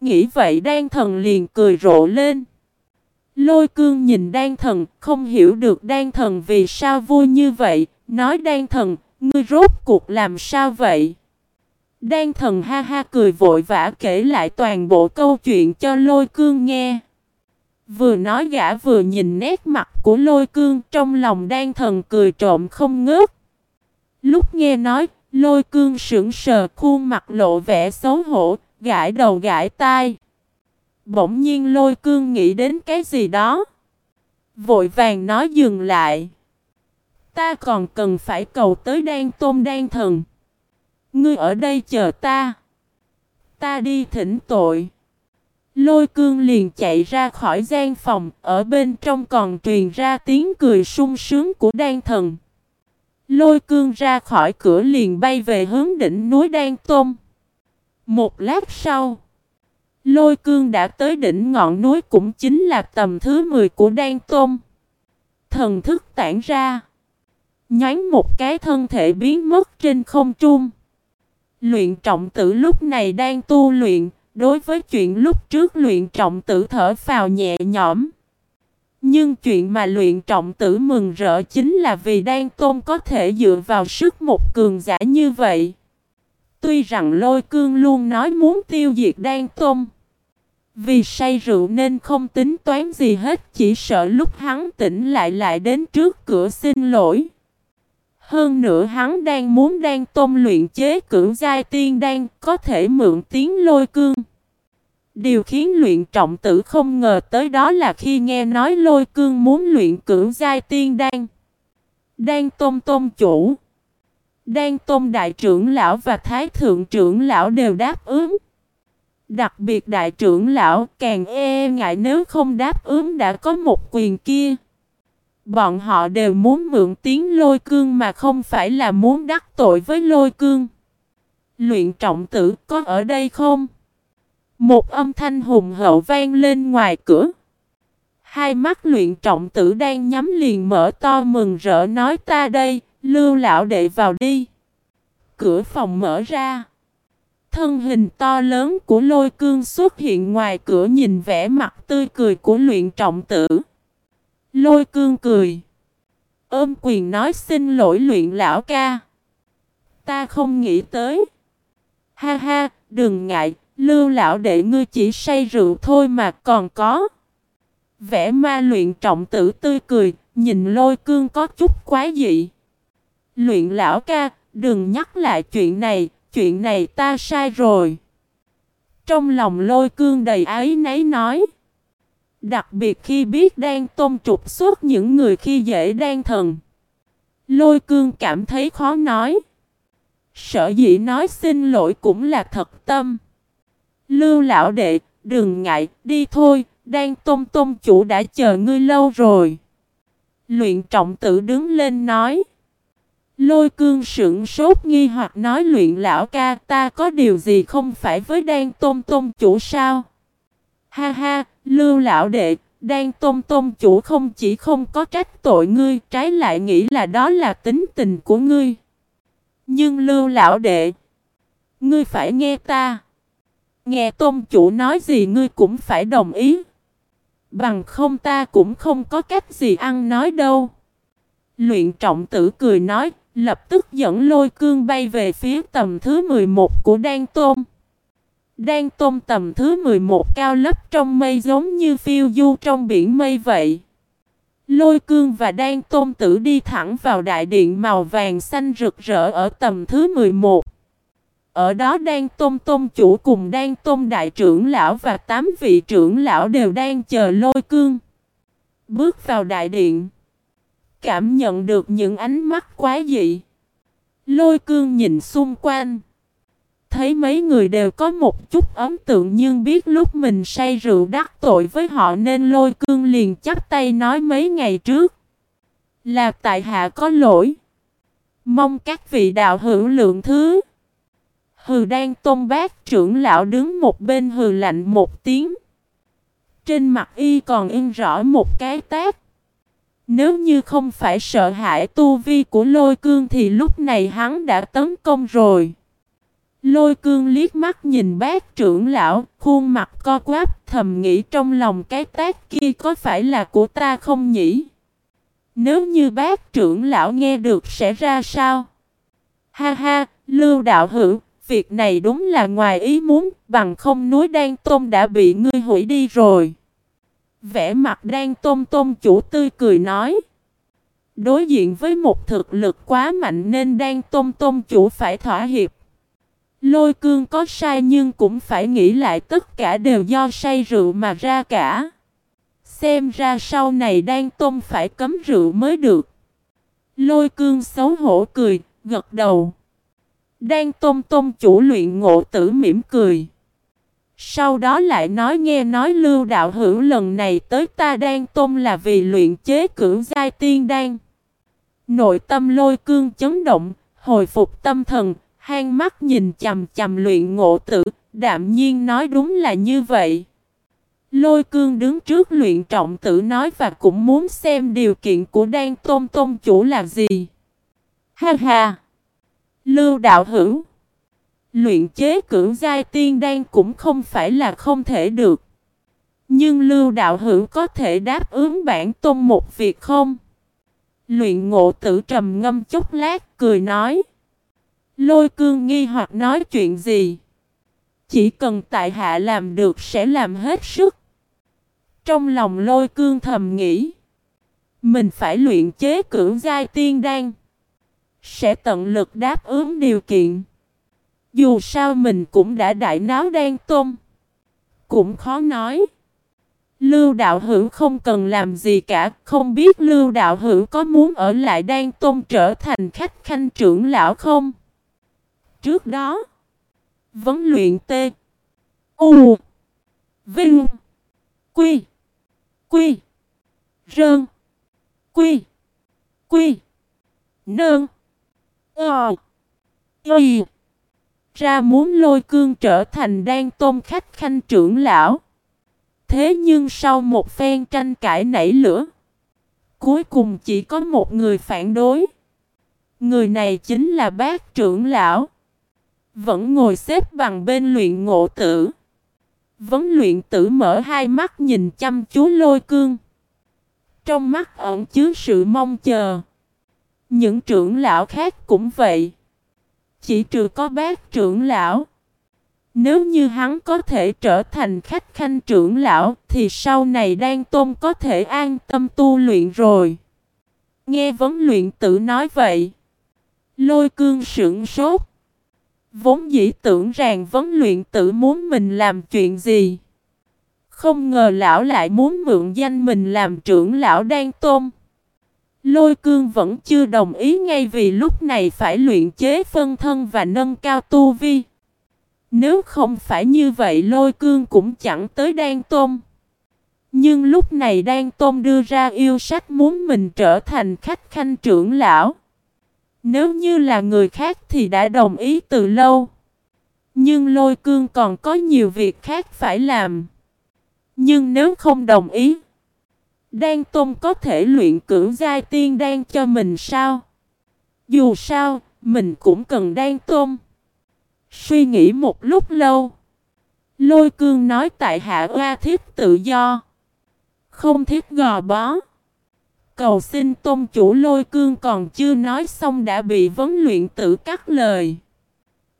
Nghĩ vậy đan thần liền cười rộ lên. Lôi cương nhìn đan thần, không hiểu được đan thần vì sao vui như vậy, nói đan thần, ngươi rốt cuộc làm sao vậy? Đan thần ha ha cười vội vã kể lại toàn bộ câu chuyện cho lôi cương nghe. Vừa nói gã vừa nhìn nét mặt của lôi cương trong lòng đan thần cười trộm không ngớt. Lúc nghe nói, lôi cương sững sờ khuôn mặt lộ vẻ xấu hổ, gãi đầu gãi tai. Bỗng nhiên lôi cương nghĩ đến cái gì đó. Vội vàng nói dừng lại. Ta còn cần phải cầu tới đan tôn đan thần. Ngươi ở đây chờ ta. Ta đi thỉnh tội. Lôi cương liền chạy ra khỏi gian phòng, ở bên trong còn truyền ra tiếng cười sung sướng của đan thần. Lôi cương ra khỏi cửa liền bay về hướng đỉnh núi Đan Tôn. Một lát sau, lôi cương đã tới đỉnh ngọn núi cũng chính là tầm thứ 10 của Đan Tôn. Thần thức tản ra, nhánh một cái thân thể biến mất trên không trung. Luyện trọng tử lúc này đang tu luyện, đối với chuyện lúc trước luyện trọng tử thở phào nhẹ nhõm. Nhưng chuyện mà luyện trọng tử mừng rỡ chính là vì Đan Tôn có thể dựa vào sức một cường giả như vậy. Tuy rằng lôi cương luôn nói muốn tiêu diệt Đan Tôn. Vì say rượu nên không tính toán gì hết, chỉ sợ lúc hắn tỉnh lại lại đến trước cửa xin lỗi. Hơn nữa hắn đang muốn Đan Tôn luyện chế cưỡng giai tiên đan, có thể mượn tiếng lôi cương. Điều khiến luyện trọng tử không ngờ tới đó là khi nghe nói lôi cương muốn luyện cửu giai tiên đan. Đan tôn tôn chủ. Đan tôn đại trưởng lão và thái thượng trưởng lão đều đáp ứng. Đặc biệt đại trưởng lão càng e, e ngại nếu không đáp ứng đã có một quyền kia. Bọn họ đều muốn mượn tiếng lôi cương mà không phải là muốn đắc tội với lôi cương. Luyện trọng tử có ở đây không? Một âm thanh hùng hậu vang lên ngoài cửa. Hai mắt luyện trọng tử đang nhắm liền mở to mừng rỡ nói ta đây, lưu lão đệ vào đi. Cửa phòng mở ra. Thân hình to lớn của lôi cương xuất hiện ngoài cửa nhìn vẻ mặt tươi cười của luyện trọng tử. Lôi cương cười. Ôm quyền nói xin lỗi luyện lão ca. Ta không nghĩ tới. Ha ha, đừng ngại, Lưu lão đệ ngươi chỉ say rượu thôi mà còn có. Vẽ ma luyện trọng tử tươi cười, nhìn lôi cương có chút quái dị. Luyện lão ca, đừng nhắc lại chuyện này, chuyện này ta sai rồi. Trong lòng lôi cương đầy ái nấy nói. Đặc biệt khi biết đang tôn trục suốt những người khi dễ đang thần. Lôi cương cảm thấy khó nói. Sợ dĩ nói xin lỗi cũng là thật tâm. Lưu lão đệ, đừng ngại, đi thôi, đang tôm tôm chủ đã chờ ngươi lâu rồi. Luyện trọng tử đứng lên nói. Lôi cương sững sốt nghi hoặc nói luyện lão ca ta có điều gì không phải với đan tôm tôm chủ sao? Ha ha, lưu lão đệ, đan tôm tôm chủ không chỉ không có trách tội ngươi, trái lại nghĩ là đó là tính tình của ngươi. Nhưng lưu lão đệ, ngươi phải nghe ta. Nghe tôn chủ nói gì ngươi cũng phải đồng ý. Bằng không ta cũng không có cách gì ăn nói đâu. Luyện trọng tử cười nói, lập tức dẫn lôi cương bay về phía tầm thứ 11 của Đan tôm. Đan tôm tầm thứ 11 cao lấp trong mây giống như phiêu du trong biển mây vậy. Lôi cương và Đan tôm tử đi thẳng vào đại điện màu vàng xanh rực rỡ ở tầm thứ 11. Ở đó đang tôm tôm chủ cùng đang tôm đại trưởng lão và tám vị trưởng lão đều đang chờ lôi cương. Bước vào đại điện. Cảm nhận được những ánh mắt quá dị. Lôi cương nhìn xung quanh. Thấy mấy người đều có một chút ấn tượng nhưng biết lúc mình say rượu đắc tội với họ nên lôi cương liền chắp tay nói mấy ngày trước. Là tại hạ có lỗi. Mong các vị đạo hữu lượng thứ. Hừ đang tôn bác trưởng lão đứng một bên hừ lạnh một tiếng. Trên mặt y còn in rõ một cái tác. Nếu như không phải sợ hãi tu vi của lôi cương thì lúc này hắn đã tấn công rồi. Lôi cương liếc mắt nhìn bác trưởng lão, khuôn mặt co quắp thầm nghĩ trong lòng cái tác kia có phải là của ta không nhỉ? Nếu như bác trưởng lão nghe được sẽ ra sao? Ha ha, lưu đạo hữu, việc này đúng là ngoài ý muốn, bằng không núi đan tôm đã bị ngươi hủy đi rồi. Vẽ mặt đan tôm tôm chủ tươi cười nói. Đối diện với một thực lực quá mạnh nên đan tôm tôm chủ phải thỏa hiệp. Lôi cương có sai nhưng cũng phải nghĩ lại tất cả đều do say rượu mà ra cả. Xem ra sau này Đan tôm phải cấm rượu mới được. Lôi cương xấu hổ cười, gật đầu. Đang tôm tôm chủ luyện ngộ tử mỉm cười. Sau đó lại nói nghe nói lưu đạo hữu lần này tới ta đang tôm là vì luyện chế cưỡng giai tiên đan. Nội tâm lôi cương chấn động, hồi phục tâm thần, hang mắt nhìn chầm chầm luyện ngộ tử, đạm nhiên nói đúng là như vậy. Lôi cương đứng trước luyện trọng tử nói và cũng muốn xem điều kiện của đan tôn tôn chủ là gì. Ha ha! Lưu đạo hữu! Luyện chế cưỡng giai tiên đan cũng không phải là không thể được. Nhưng lưu đạo hữu có thể đáp ứng bản tôn một việc không? Luyện ngộ tử trầm ngâm chút lát, cười nói. Lôi cương nghi hoặc nói chuyện gì? Chỉ cần tại hạ làm được sẽ làm hết sức. Trong lòng lôi cương thầm nghĩ. Mình phải luyện chế cưỡng giai tiên đan. Sẽ tận lực đáp ứng điều kiện. Dù sao mình cũng đã đại náo đen tôm. Cũng khó nói. Lưu đạo hữu không cần làm gì cả, không biết lưu đạo hữu có muốn ở lại đan tôn trở thành khách khanh trưởng lão không? Trước đó, vấn luyện T, U, Vinh, Quy, Quy, Rơn, Quy, Quy, Nơn, Ờ, Y, ra muốn lôi cương trở thành đan tôn khách khanh trưởng lão. Thế nhưng sau một phen tranh cãi nảy lửa, cuối cùng chỉ có một người phản đối. Người này chính là bác trưởng lão. Vẫn ngồi xếp bằng bên luyện ngộ tử. Vấn luyện tử mở hai mắt nhìn chăm chú lôi cương. Trong mắt ẩn chứa sự mong chờ. Những trưởng lão khác cũng vậy. Chỉ trừ có bác trưởng lão. Nếu như hắn có thể trở thành khách khanh trưởng lão, thì sau này Đan Tôn có thể an tâm tu luyện rồi. Nghe vấn luyện tử nói vậy. Lôi cương sững sốt. Vốn dĩ tưởng rằng vấn luyện tử muốn mình làm chuyện gì. Không ngờ lão lại muốn mượn danh mình làm trưởng lão Đan Tôn. Lôi cương vẫn chưa đồng ý ngay vì lúc này phải luyện chế phân thân và nâng cao tu vi. Nếu không phải như vậy, lôi cương cũng chẳng tới đan tôm. Nhưng lúc này đan tôm đưa ra yêu sách muốn mình trở thành khách khanh trưởng lão. Nếu như là người khác thì đã đồng ý từ lâu. Nhưng lôi cương còn có nhiều việc khác phải làm. Nhưng nếu không đồng ý Đan Tôn có thể luyện cửu giai tiên đan cho mình sao? Dù sao, mình cũng cần Đan Tôn. Suy nghĩ một lúc lâu. Lôi cương nói tại hạ oa thiết tự do. Không thiết gò bó. Cầu xin tôn chủ lôi cương còn chưa nói xong đã bị vấn luyện tử cắt lời.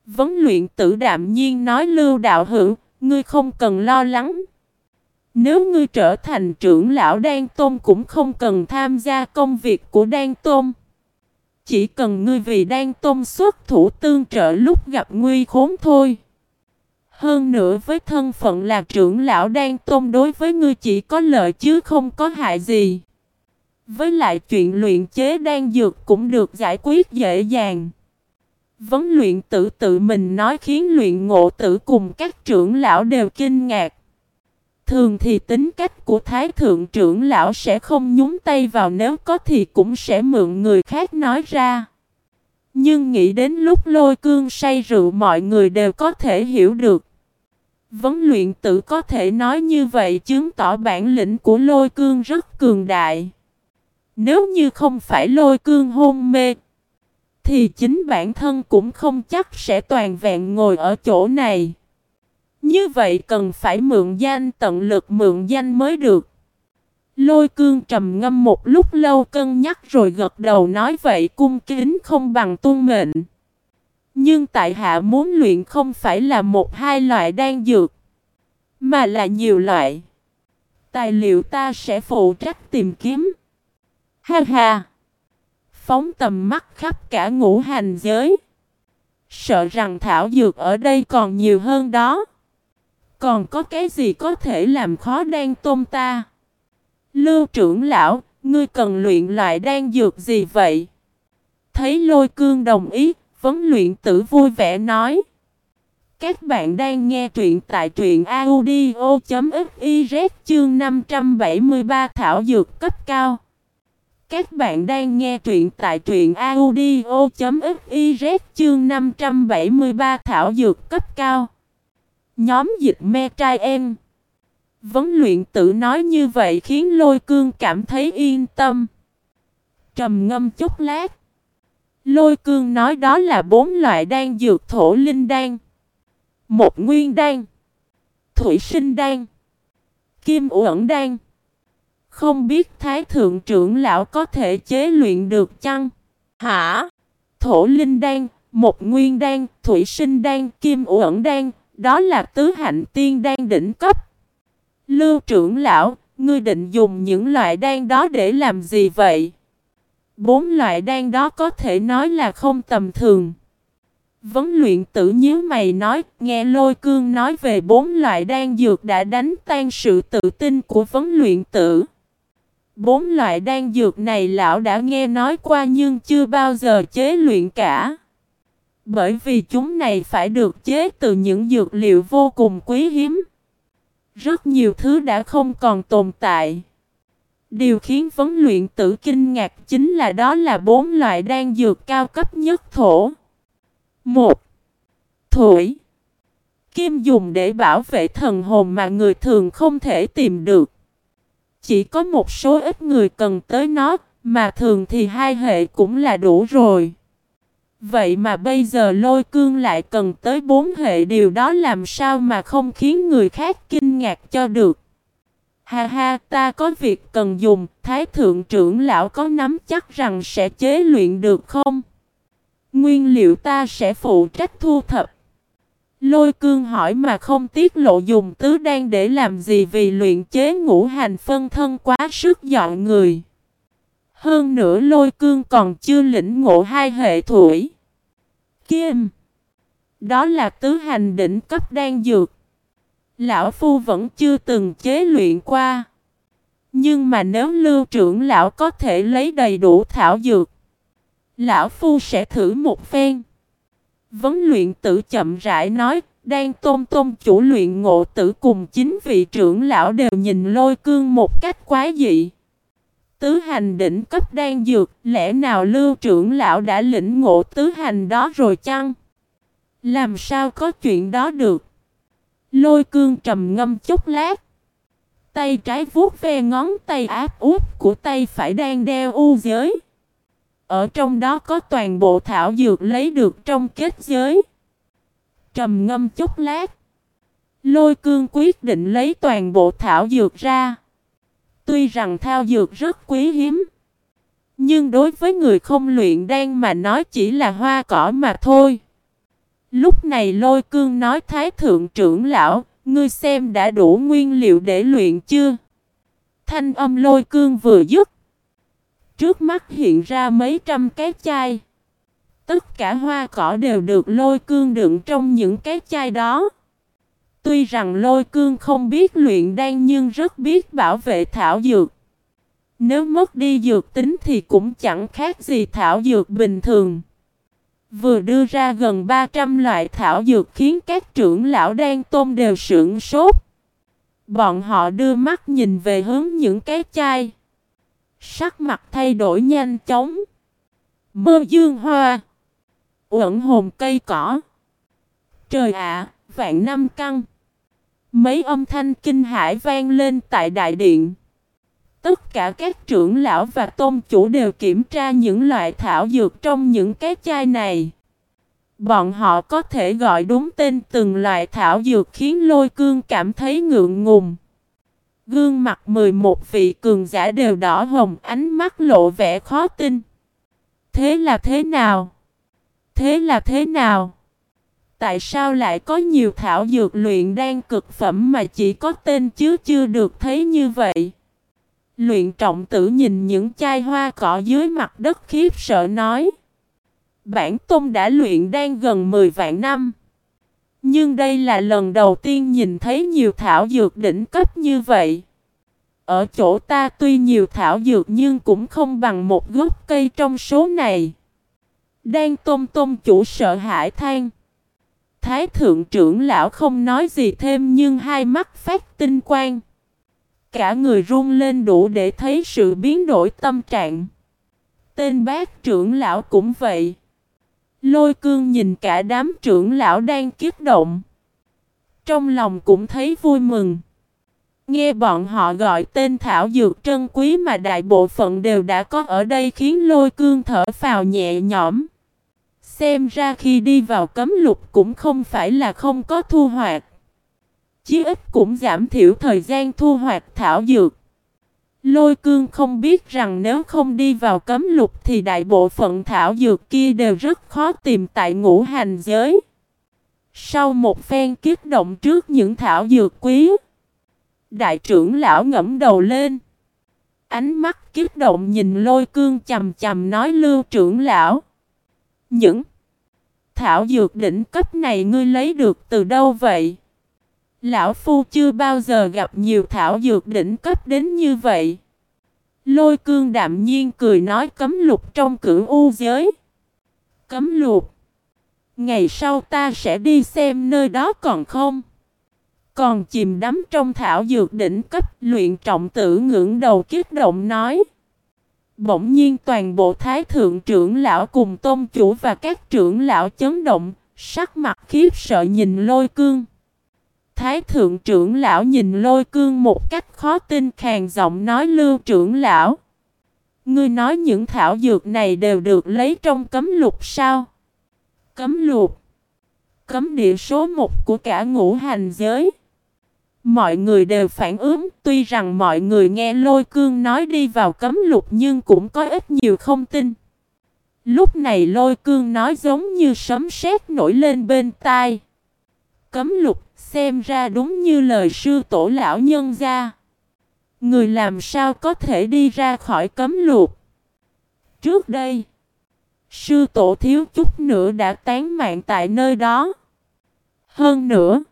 Vấn luyện tử đạm nhiên nói lưu đạo hữu, ngươi không cần lo lắng. Nếu ngươi trở thành trưởng lão Đan Tôn cũng không cần tham gia công việc của Đan Tôn. Chỉ cần ngươi vì Đan Tôn xuất thủ tương trợ lúc gặp nguy khốn thôi. Hơn nữa với thân phận là trưởng lão Đan Tôn đối với ngươi chỉ có lợi chứ không có hại gì. Với lại chuyện luyện chế đan dược cũng được giải quyết dễ dàng. Vấn luyện tử tự mình nói khiến luyện ngộ tử cùng các trưởng lão đều kinh ngạc. Thường thì tính cách của Thái Thượng trưởng lão sẽ không nhúng tay vào nếu có thì cũng sẽ mượn người khác nói ra. Nhưng nghĩ đến lúc lôi cương say rượu mọi người đều có thể hiểu được. Vấn luyện tử có thể nói như vậy chứng tỏ bản lĩnh của lôi cương rất cường đại. Nếu như không phải lôi cương hôn mê, thì chính bản thân cũng không chắc sẽ toàn vẹn ngồi ở chỗ này. Như vậy cần phải mượn danh tận lực mượn danh mới được. Lôi cương trầm ngâm một lúc lâu cân nhắc rồi gật đầu nói vậy cung kính không bằng tuân mệnh. Nhưng tại hạ muốn luyện không phải là một hai loại đan dược, mà là nhiều loại. Tài liệu ta sẽ phụ trách tìm kiếm. Ha ha! Phóng tầm mắt khắp cả ngũ hành giới. Sợ rằng thảo dược ở đây còn nhiều hơn đó. Còn có cái gì có thể làm khó đan tôm ta? Lưu trưởng lão, ngươi cần luyện loại đan dược gì vậy? Thấy lôi cương đồng ý, vấn luyện tử vui vẻ nói. Các bạn đang nghe truyện tại truyện audio.fiz chương 573 Thảo Dược cấp cao. Các bạn đang nghe truyện tại truyện audio.fiz chương 573 Thảo Dược cấp cao. Nhóm dịch me trai em. Vấn luyện tự nói như vậy khiến lôi cương cảm thấy yên tâm. Trầm ngâm chút lát. Lôi cương nói đó là bốn loại đan dược thổ linh đan. Một nguyên đan. Thủy sinh đan. Kim uẩn đan. Không biết Thái Thượng trưởng lão có thể chế luyện được chăng? Hả? Thổ linh đan, một nguyên đan, thủy sinh đan, kim uẩn đan, đó là tứ hạnh tiên đan đỉnh cấp. Lưu trưởng lão, ngươi định dùng những loại đan đó để làm gì vậy? Bốn loại đan đó có thể nói là không tầm thường. Vấn luyện tử nhíu mày nói, nghe lôi cương nói về bốn loại đan dược đã đánh tan sự tự tin của vấn luyện tử. Bốn loại đan dược này lão đã nghe nói qua nhưng chưa bao giờ chế luyện cả. Bởi vì chúng này phải được chế từ những dược liệu vô cùng quý hiếm. Rất nhiều thứ đã không còn tồn tại. Điều khiến vấn luyện tử kinh ngạc chính là đó là bốn loại đan dược cao cấp nhất thổ. một Thủy Kim dùng để bảo vệ thần hồn mà người thường không thể tìm được. Chỉ có một số ít người cần tới nó, mà thường thì hai hệ cũng là đủ rồi. Vậy mà bây giờ lôi cương lại cần tới bốn hệ điều đó làm sao mà không khiến người khác kinh ngạc cho được. Ha ha, ta có việc cần dùng, Thái Thượng trưởng lão có nắm chắc rằng sẽ chế luyện được không? Nguyên liệu ta sẽ phụ trách thu thập. Lôi cương hỏi mà không tiết lộ dùng tứ đang để làm gì vì luyện chế ngũ hành phân thân quá sức dọn người. Hơn nữa lôi cương còn chưa lĩnh ngộ hai hệ thủy. Kim. Đó là tứ hành đỉnh cấp đan dược. Lão Phu vẫn chưa từng chế luyện qua. Nhưng mà nếu lưu trưởng lão có thể lấy đầy đủ thảo dược. Lão Phu sẽ thử một phen. Vấn luyện tử chậm rãi nói, đang tôn tôn chủ luyện ngộ tử cùng chính vị trưởng lão đều nhìn lôi cương một cách quá dị. Tứ hành đỉnh cấp đang dược, lẽ nào lưu trưởng lão đã lĩnh ngộ tứ hành đó rồi chăng? Làm sao có chuyện đó được? Lôi cương trầm ngâm chút lát. Tay trái vuốt ve ngón tay áp út của tay phải đang đeo u giới. Ở trong đó có toàn bộ thảo dược lấy được trong kết giới. Trầm ngâm chút lát. Lôi cương quyết định lấy toàn bộ thảo dược ra. Tuy rằng thao dược rất quý hiếm. Nhưng đối với người không luyện đan mà nói chỉ là hoa cỏ mà thôi. Lúc này lôi cương nói thái thượng trưởng lão, ngươi xem đã đủ nguyên liệu để luyện chưa? Thanh âm lôi cương vừa dứt. Trước mắt hiện ra mấy trăm cái chai. Tất cả hoa cỏ đều được lôi cương đựng trong những cái chai đó. Tuy rằng lôi cương không biết luyện đan nhưng rất biết bảo vệ thảo dược. Nếu mất đi dược tính thì cũng chẳng khác gì thảo dược bình thường. Vừa đưa ra gần 300 loại thảo dược khiến các trưởng lão đan tôm đều sưởng sốt. Bọn họ đưa mắt nhìn về hướng những cái chai. Sắc mặt thay đổi nhanh chóng. Mơ dương hoa. Uẩn hồn cây cỏ. Trời ạ, vạn năm căn. Mấy âm thanh kinh hải vang lên tại đại điện. Tất cả các trưởng lão và tôn chủ đều kiểm tra những loại thảo dược trong những cái chai này. Bọn họ có thể gọi đúng tên từng loại thảo dược khiến lôi cương cảm thấy ngượng ngùng. Gương mặt 11 vị cường giả đều đỏ hồng, ánh mắt lộ vẻ khó tin. Thế là thế nào? Thế là thế nào? Tại sao lại có nhiều thảo dược luyện đan cực phẩm mà chỉ có tên chứ chưa được thấy như vậy? Luyện trọng tử nhìn những chai hoa cỏ dưới mặt đất khiếp sợ nói. Bản tôn đã luyện đan gần 10 vạn năm. Nhưng đây là lần đầu tiên nhìn thấy nhiều thảo dược đỉnh cấp như vậy. Ở chỗ ta tuy nhiều thảo dược nhưng cũng không bằng một gốc cây trong số này. Đan tôn tôn chủ sợ hãi than. Thái thượng trưởng lão không nói gì thêm nhưng hai mắt phát tinh quang. Cả người run lên đủ để thấy sự biến đổi tâm trạng. Tên bác trưởng lão cũng vậy. Lôi cương nhìn cả đám trưởng lão đang kiếp động. Trong lòng cũng thấy vui mừng. Nghe bọn họ gọi tên thảo dược trân quý mà đại bộ phận đều đã có ở đây khiến lôi cương thở phào nhẹ nhõm. Xem ra khi đi vào cấm lục cũng không phải là không có thu hoạch. Chí ít cũng giảm thiểu thời gian thu hoạch thảo dược. Lôi cương không biết rằng nếu không đi vào cấm lục thì đại bộ phận thảo dược kia đều rất khó tìm tại ngũ hành giới. Sau một phen kiếp động trước những thảo dược quý, đại trưởng lão ngẫm đầu lên. Ánh mắt kiếp động nhìn lôi cương chầm chầm nói lưu trưởng lão. Những thảo dược đỉnh cấp này ngươi lấy được từ đâu vậy? Lão Phu chưa bao giờ gặp nhiều thảo dược đỉnh cấp đến như vậy. Lôi cương đạm nhiên cười nói cấm lục trong cửu u giới. Cấm lục. Ngày sau ta sẽ đi xem nơi đó còn không. Còn chìm đắm trong thảo dược đỉnh cấp, luyện trọng tử ngưỡng đầu kiết động nói. Bỗng nhiên toàn bộ thái thượng trưởng lão cùng tôn chủ và các trưởng lão chấn động, sắc mặt khiếp sợ nhìn lôi cương. Thái thượng trưởng lão nhìn lôi cương một cách khó tin khàn giọng nói lưu trưởng lão. Ngươi nói những thảo dược này đều được lấy trong cấm lục sao? Cấm lục. Cấm địa số một của cả ngũ hành giới. Mọi người đều phản ứng, tuy rằng mọi người nghe lôi cương nói đi vào cấm lục nhưng cũng có ít nhiều không tin. Lúc này lôi cương nói giống như sấm sét nổi lên bên tai. cấm lục, xem ra đúng như lời sư tổ lão nhân ra, Người làm sao có thể đi ra khỏi cấm lục? Trước đây, sư tổ thiếu chút nữa đã tán mạng tại nơi đó. Hơn nữa,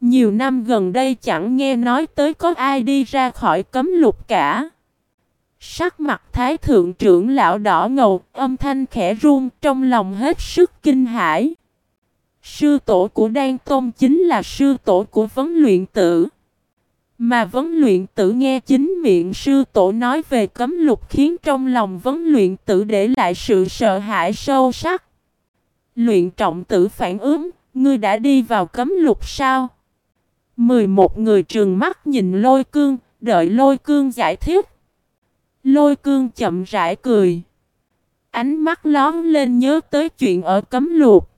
nhiều năm gần đây chẳng nghe nói tới có ai đi ra khỏi cấm lục cả. Sắc mặt thái thượng trưởng lão đỏ ngầu, âm thanh khẽ run trong lòng hết sức kinh hãi. Sư tổ của Đan Tôn chính là sư tổ của vấn luyện tử. Mà vấn luyện tử nghe chính miệng sư tổ nói về cấm lục khiến trong lòng vấn luyện tử để lại sự sợ hãi sâu sắc. Luyện trọng tử phản ứng, ngươi đã đi vào cấm lục sao? 11 người trường mắt nhìn lôi cương, đợi lôi cương giải thích. Lôi cương chậm rãi cười. Ánh mắt lón lên nhớ tới chuyện ở cấm lục.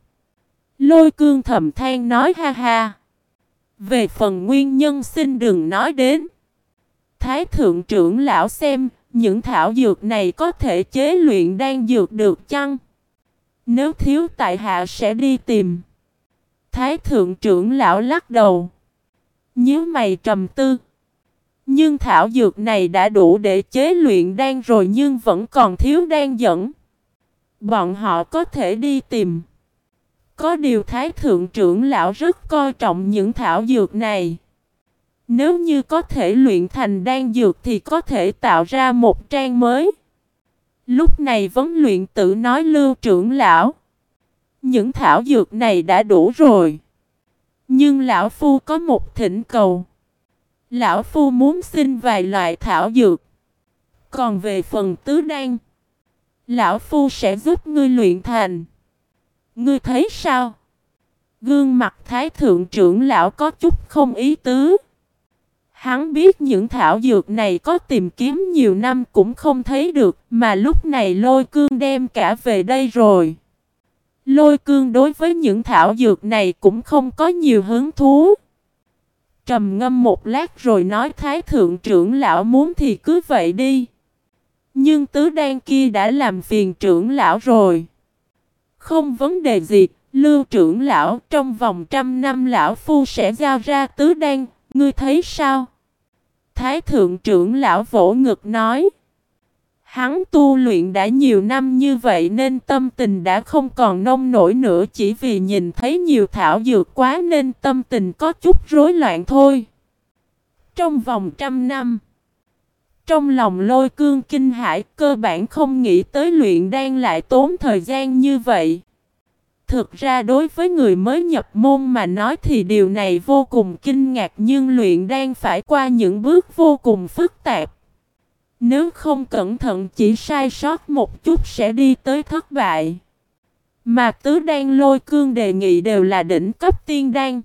Lôi cương thầm than nói ha ha. Về phần nguyên nhân xin đừng nói đến. Thái thượng trưởng lão xem, những thảo dược này có thể chế luyện đan dược được chăng? Nếu thiếu tại hạ sẽ đi tìm. Thái thượng trưởng lão lắc đầu nhíu mày trầm tư. Nhưng thảo dược này đã đủ để chế luyện đan rồi nhưng vẫn còn thiếu đan dẫn. Bọn họ có thể đi tìm. Có điều Thái Thượng trưởng lão rất coi trọng những thảo dược này. Nếu như có thể luyện thành đan dược thì có thể tạo ra một trang mới. Lúc này vấn luyện tử nói, lưu trưởng lão. Những thảo dược này đã đủ rồi. Nhưng lão phu có một thỉnh cầu. Lão phu muốn xin vài loại thảo dược. Còn về phần tứ đan, lão phu sẽ giúp ngươi luyện thành. Ngươi thấy sao? Gương mặt thái thượng trưởng lão có chút không ý tứ. Hắn biết những thảo dược này có tìm kiếm nhiều năm cũng không thấy được, mà lúc này lôi cương đem cả về đây rồi. Lôi cương đối với những thảo dược này cũng không có nhiều hứng thú. Trầm ngâm một lát rồi nói thái thượng trưởng lão muốn thì cứ vậy đi. Nhưng tứ đan kia đã làm phiền trưởng lão rồi. Không vấn đề gì, lưu trưởng lão trong vòng trăm năm lão phu sẽ giao ra tứ đan, ngươi thấy sao? Thái thượng trưởng lão vỗ ngực nói. Hắn tu luyện đã nhiều năm như vậy nên tâm tình đã không còn nông nổi nữa chỉ vì nhìn thấy nhiều thảo dược quá nên tâm tình có chút rối loạn thôi. Trong vòng trăm năm, trong lòng lôi cương kinh hải cơ bản không nghĩ tới luyện đan lại tốn thời gian như vậy. Thực ra đối với người mới nhập môn mà nói thì điều này vô cùng kinh ngạc nhưng luyện đan phải qua những bước vô cùng phức tạp. Nếu không cẩn thận chỉ sai sót một chút sẽ đi tới thất bại. Mà tứ đan lôi cương đề nghị đều là đỉnh cấp tiên đan.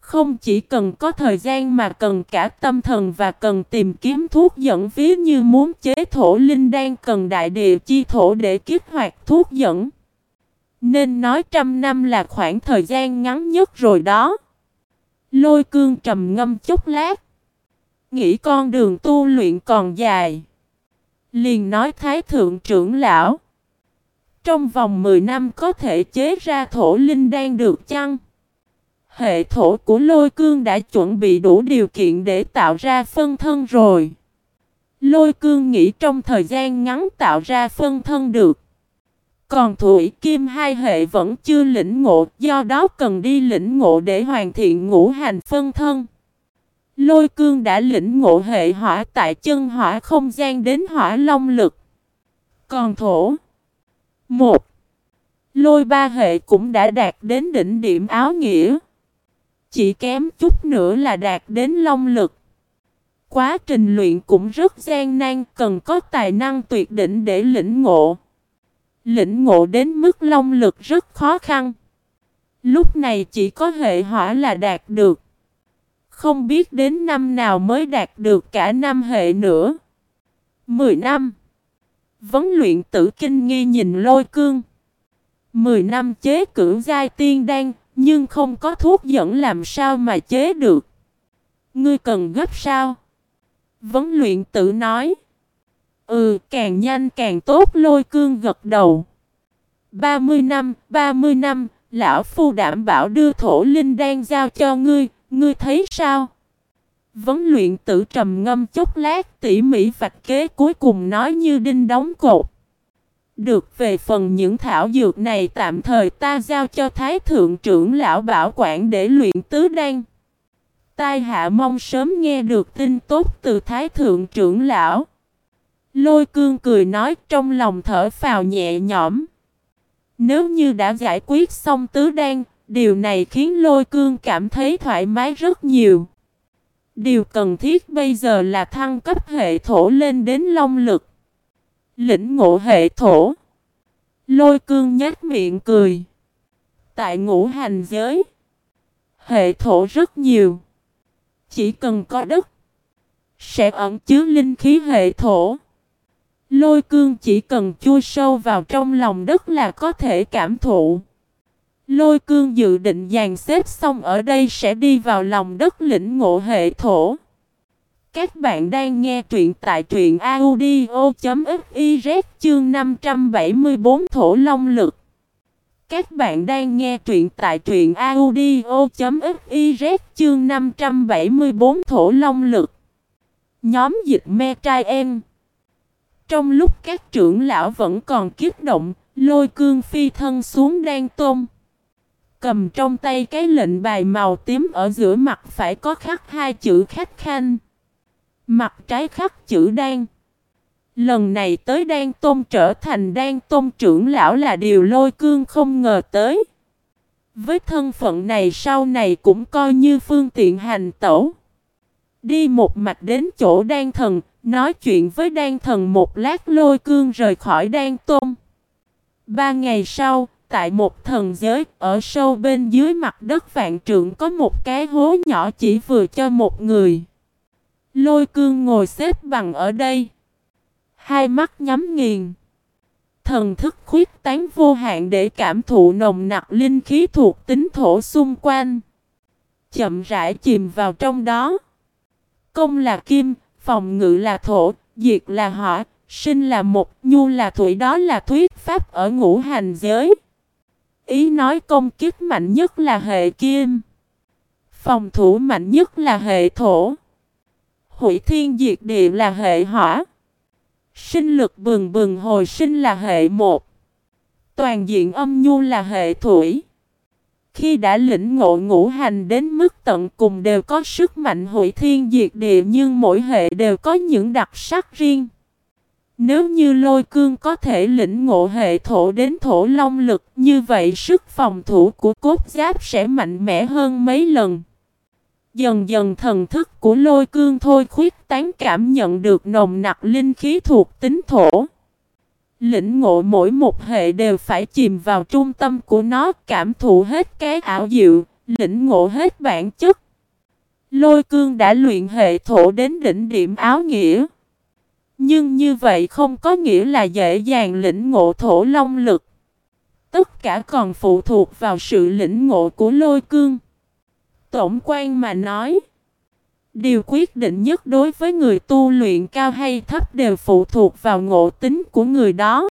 Không chỉ cần có thời gian mà cần cả tâm thần và cần tìm kiếm thuốc dẫn ví như muốn chế thổ linh đan cần đại địa chi thổ để kích hoạt thuốc dẫn. Nên nói trăm năm là khoảng thời gian ngắn nhất rồi đó. Lôi cương trầm ngâm chút lát. Nghĩ con đường tu luyện còn dài. Liền nói thái thượng trưởng lão. Trong vòng 10 năm có thể chế ra thổ linh đang được chăng? Hệ thổ của lôi cương đã chuẩn bị đủ điều kiện để tạo ra phân thân rồi. Lôi cương nghĩ trong thời gian ngắn tạo ra phân thân được. Còn thủy kim hai hệ vẫn chưa lĩnh ngộ, do đó cần đi lĩnh ngộ để hoàn thiện ngũ hành phân thân. Lôi cương đã lĩnh ngộ hệ hỏa tại chân hỏa không gian đến hỏa long lực. Còn thổ. Một. Lôi ba hệ cũng đã đạt đến đỉnh điểm áo nghĩa. Chỉ kém chút nữa là đạt đến long lực. Quá trình luyện cũng rất gian nan, cần có tài năng tuyệt đỉnh để lĩnh ngộ. Lĩnh ngộ đến mức long lực rất khó khăn. Lúc này chỉ có hệ hỏa là đạt được. Không biết đến năm nào mới đạt được cả năm hệ nữa. Mười năm. Vấn luyện tử kinh nghi nhìn lôi cương. Mười năm chế cử giai tiên đan, nhưng không có thuốc dẫn làm sao mà chế được. Ngươi cần gấp sao? Vấn luyện tử nói. Ừ, càng nhanh càng tốt lôi cương gật đầu. 30 năm, 30 năm, lão phu đảm bảo đưa thổ linh đang giao cho ngươi, ngươi thấy sao? Vấn luyện tử trầm ngâm chốc lát tỉ mỉ vạch kế cuối cùng nói như đinh đóng cột. Được về phần những thảo dược này tạm thời ta giao cho Thái Thượng trưởng lão bảo quản để luyện tứ đan. Tai hạ mong sớm nghe được tin tốt từ Thái Thượng trưởng lão. Lôi cương cười nói trong lòng thở phào nhẹ nhõm. Nếu như đã giải quyết xong tứ đan, điều này khiến lôi cương cảm thấy thoải mái rất nhiều. Điều cần thiết bây giờ là thăng cấp hệ thổ lên đến long lực. Lĩnh ngộ hệ thổ. Lôi cương nhếch miệng cười. Tại ngũ hành giới. Hệ thổ rất nhiều. Chỉ cần có đất. Sẽ ẩn chứa linh khí hệ thổ. Lôi cương chỉ cần chui sâu vào trong lòng đất là có thể cảm thụ. Lôi cương dự định dàn xếp xong ở đây sẽ đi vào lòng đất lĩnh ngộ hệ thổ. Các bạn đang nghe truyện tại truyện audio.fiz chương 574 thổ long lực. Các bạn đang nghe truyện tại truyện audio.fiz chương 574 thổ long lực. Nhóm dịch me trai em. Trong lúc các trưởng lão vẫn còn kiếp động, lôi cương phi thân xuống đan tôm. Cầm trong tay cái lệnh bài màu tím ở giữa mặt phải có khắc hai chữ khách khanh. Mặt trái khắc chữ đan. Lần này tới đan tôn trở thành đan tôn trưởng lão là điều lôi cương không ngờ tới. Với thân phận này sau này cũng coi như phương tiện hành tẩu. Đi một mạch đến chỗ đan thần, nói chuyện với đan thần một lát lôi cương rời khỏi đan tôn. Ba ngày sau, tại một thần giới, ở sâu bên dưới mặt đất vạn trượng có một cái hố nhỏ chỉ vừa cho một người. Lôi cương ngồi xếp bằng ở đây. Hai mắt nhắm nghiền. Thần thức khuyết tán vô hạn để cảm thụ nồng nặc linh khí thuộc tính thổ xung quanh. Chậm rãi chìm vào trong đó. Công là kim, phòng ngự là thổ, diệt là hỏa, sinh là một, nhu là thủy đó là thuyết pháp ở ngũ hành giới. Ý nói công kích mạnh nhất là hệ kim. Phòng thủ mạnh nhất là hệ thổ. Hủy thiên diệt địa là hệ hỏa. Sinh lực bừng bừng hồi sinh là hệ một. Toàn diện âm nhu là hệ thủy. Khi đã lĩnh ngộ ngũ hành đến mức tận cùng đều có sức mạnh hủy thiên diệt địa nhưng mỗi hệ đều có những đặc sắc riêng. Nếu như lôi cương có thể lĩnh ngộ hệ thổ đến thổ long lực như vậy sức phòng thủ của cốt giáp sẽ mạnh mẽ hơn mấy lần. Dần dần thần thức của lôi cương thôi khuyết tán cảm nhận được nồng nặc linh khí thuộc tính thổ. Lĩnh ngộ mỗi một hệ đều phải chìm vào trung tâm của nó cảm thụ hết cái ảo diệu, lĩnh ngộ hết bản chất. Lôi cương đã luyện hệ thổ đến đỉnh điểm áo nghĩa. Nhưng như vậy không có nghĩa là dễ dàng lĩnh ngộ thổ long lực. Tất cả còn phụ thuộc vào sự lĩnh ngộ của lôi cương. Tổng quan mà nói, điều quyết định nhất đối với người tu luyện cao hay thấp đều phụ thuộc vào ngộ tính của người đó.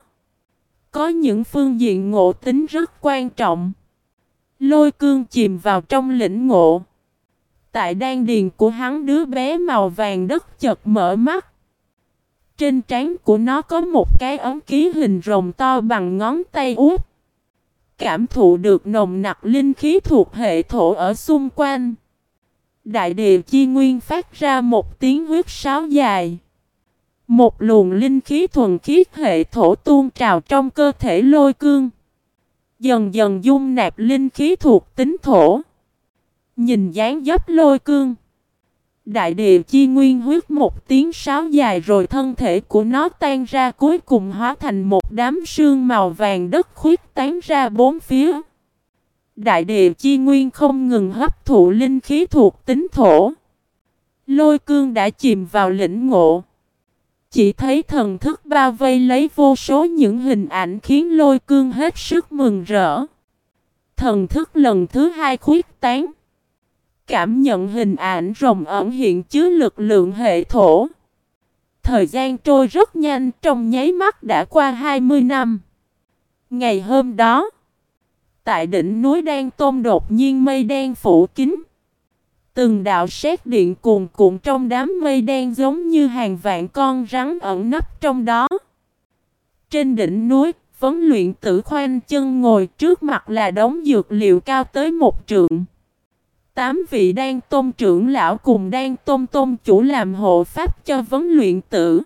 Có những phương diện ngộ tính rất quan trọng. Lôi cương chìm vào trong lĩnh ngộ. Tại đan điền của hắn đứa bé màu vàng đất chợt mở mắt. Trên trán của nó có một cái ống ký hình rồng to bằng ngón tay út. Cảm thụ được nồng nặc linh khí thuộc hệ thổ ở xung quanh. Đại địa chi nguyên phát ra một tiếng huyết sáo dài. Một luồng linh khí thuần khiết hệ thổ tuôn trào trong cơ thể lôi cương. Dần dần dung nạp linh khí thuộc tính thổ. Nhìn dáng dấp lôi cương. Đại địa chi nguyên huyết một tiếng sáo dài rồi thân thể của nó tan ra cuối cùng hóa thành một đám sương màu vàng đất khuyết tán ra bốn phía. Đại địa chi nguyên không ngừng hấp thụ linh khí thuộc tính thổ. Lôi cương đã chìm vào lĩnh ngộ. Chỉ thấy thần thức bao vây lấy vô số những hình ảnh khiến lôi cương hết sức mừng rỡ. Thần thức lần thứ hai khuyết tán. Cảm nhận hình ảnh rồng ẩn hiện chứa lực lượng hệ thổ. Thời gian trôi rất nhanh trong nháy mắt đã qua 20 năm. Ngày hôm đó, Tại đỉnh núi Đan Tôn đột nhiên mây đen phủ kín. Từng đạo sét điện cuồn cuộn trong đám mây đen giống như hàng vạn con rắn ẩn nấp trong đó. Trên đỉnh núi, vấn luyện tử khoanh chân ngồi trước mặt là đống dược liệu cao tới một trượng. Tám vị đang tôn trưởng lão cùng đang tôn tôn chủ làm hộ pháp cho vấn luyện tử.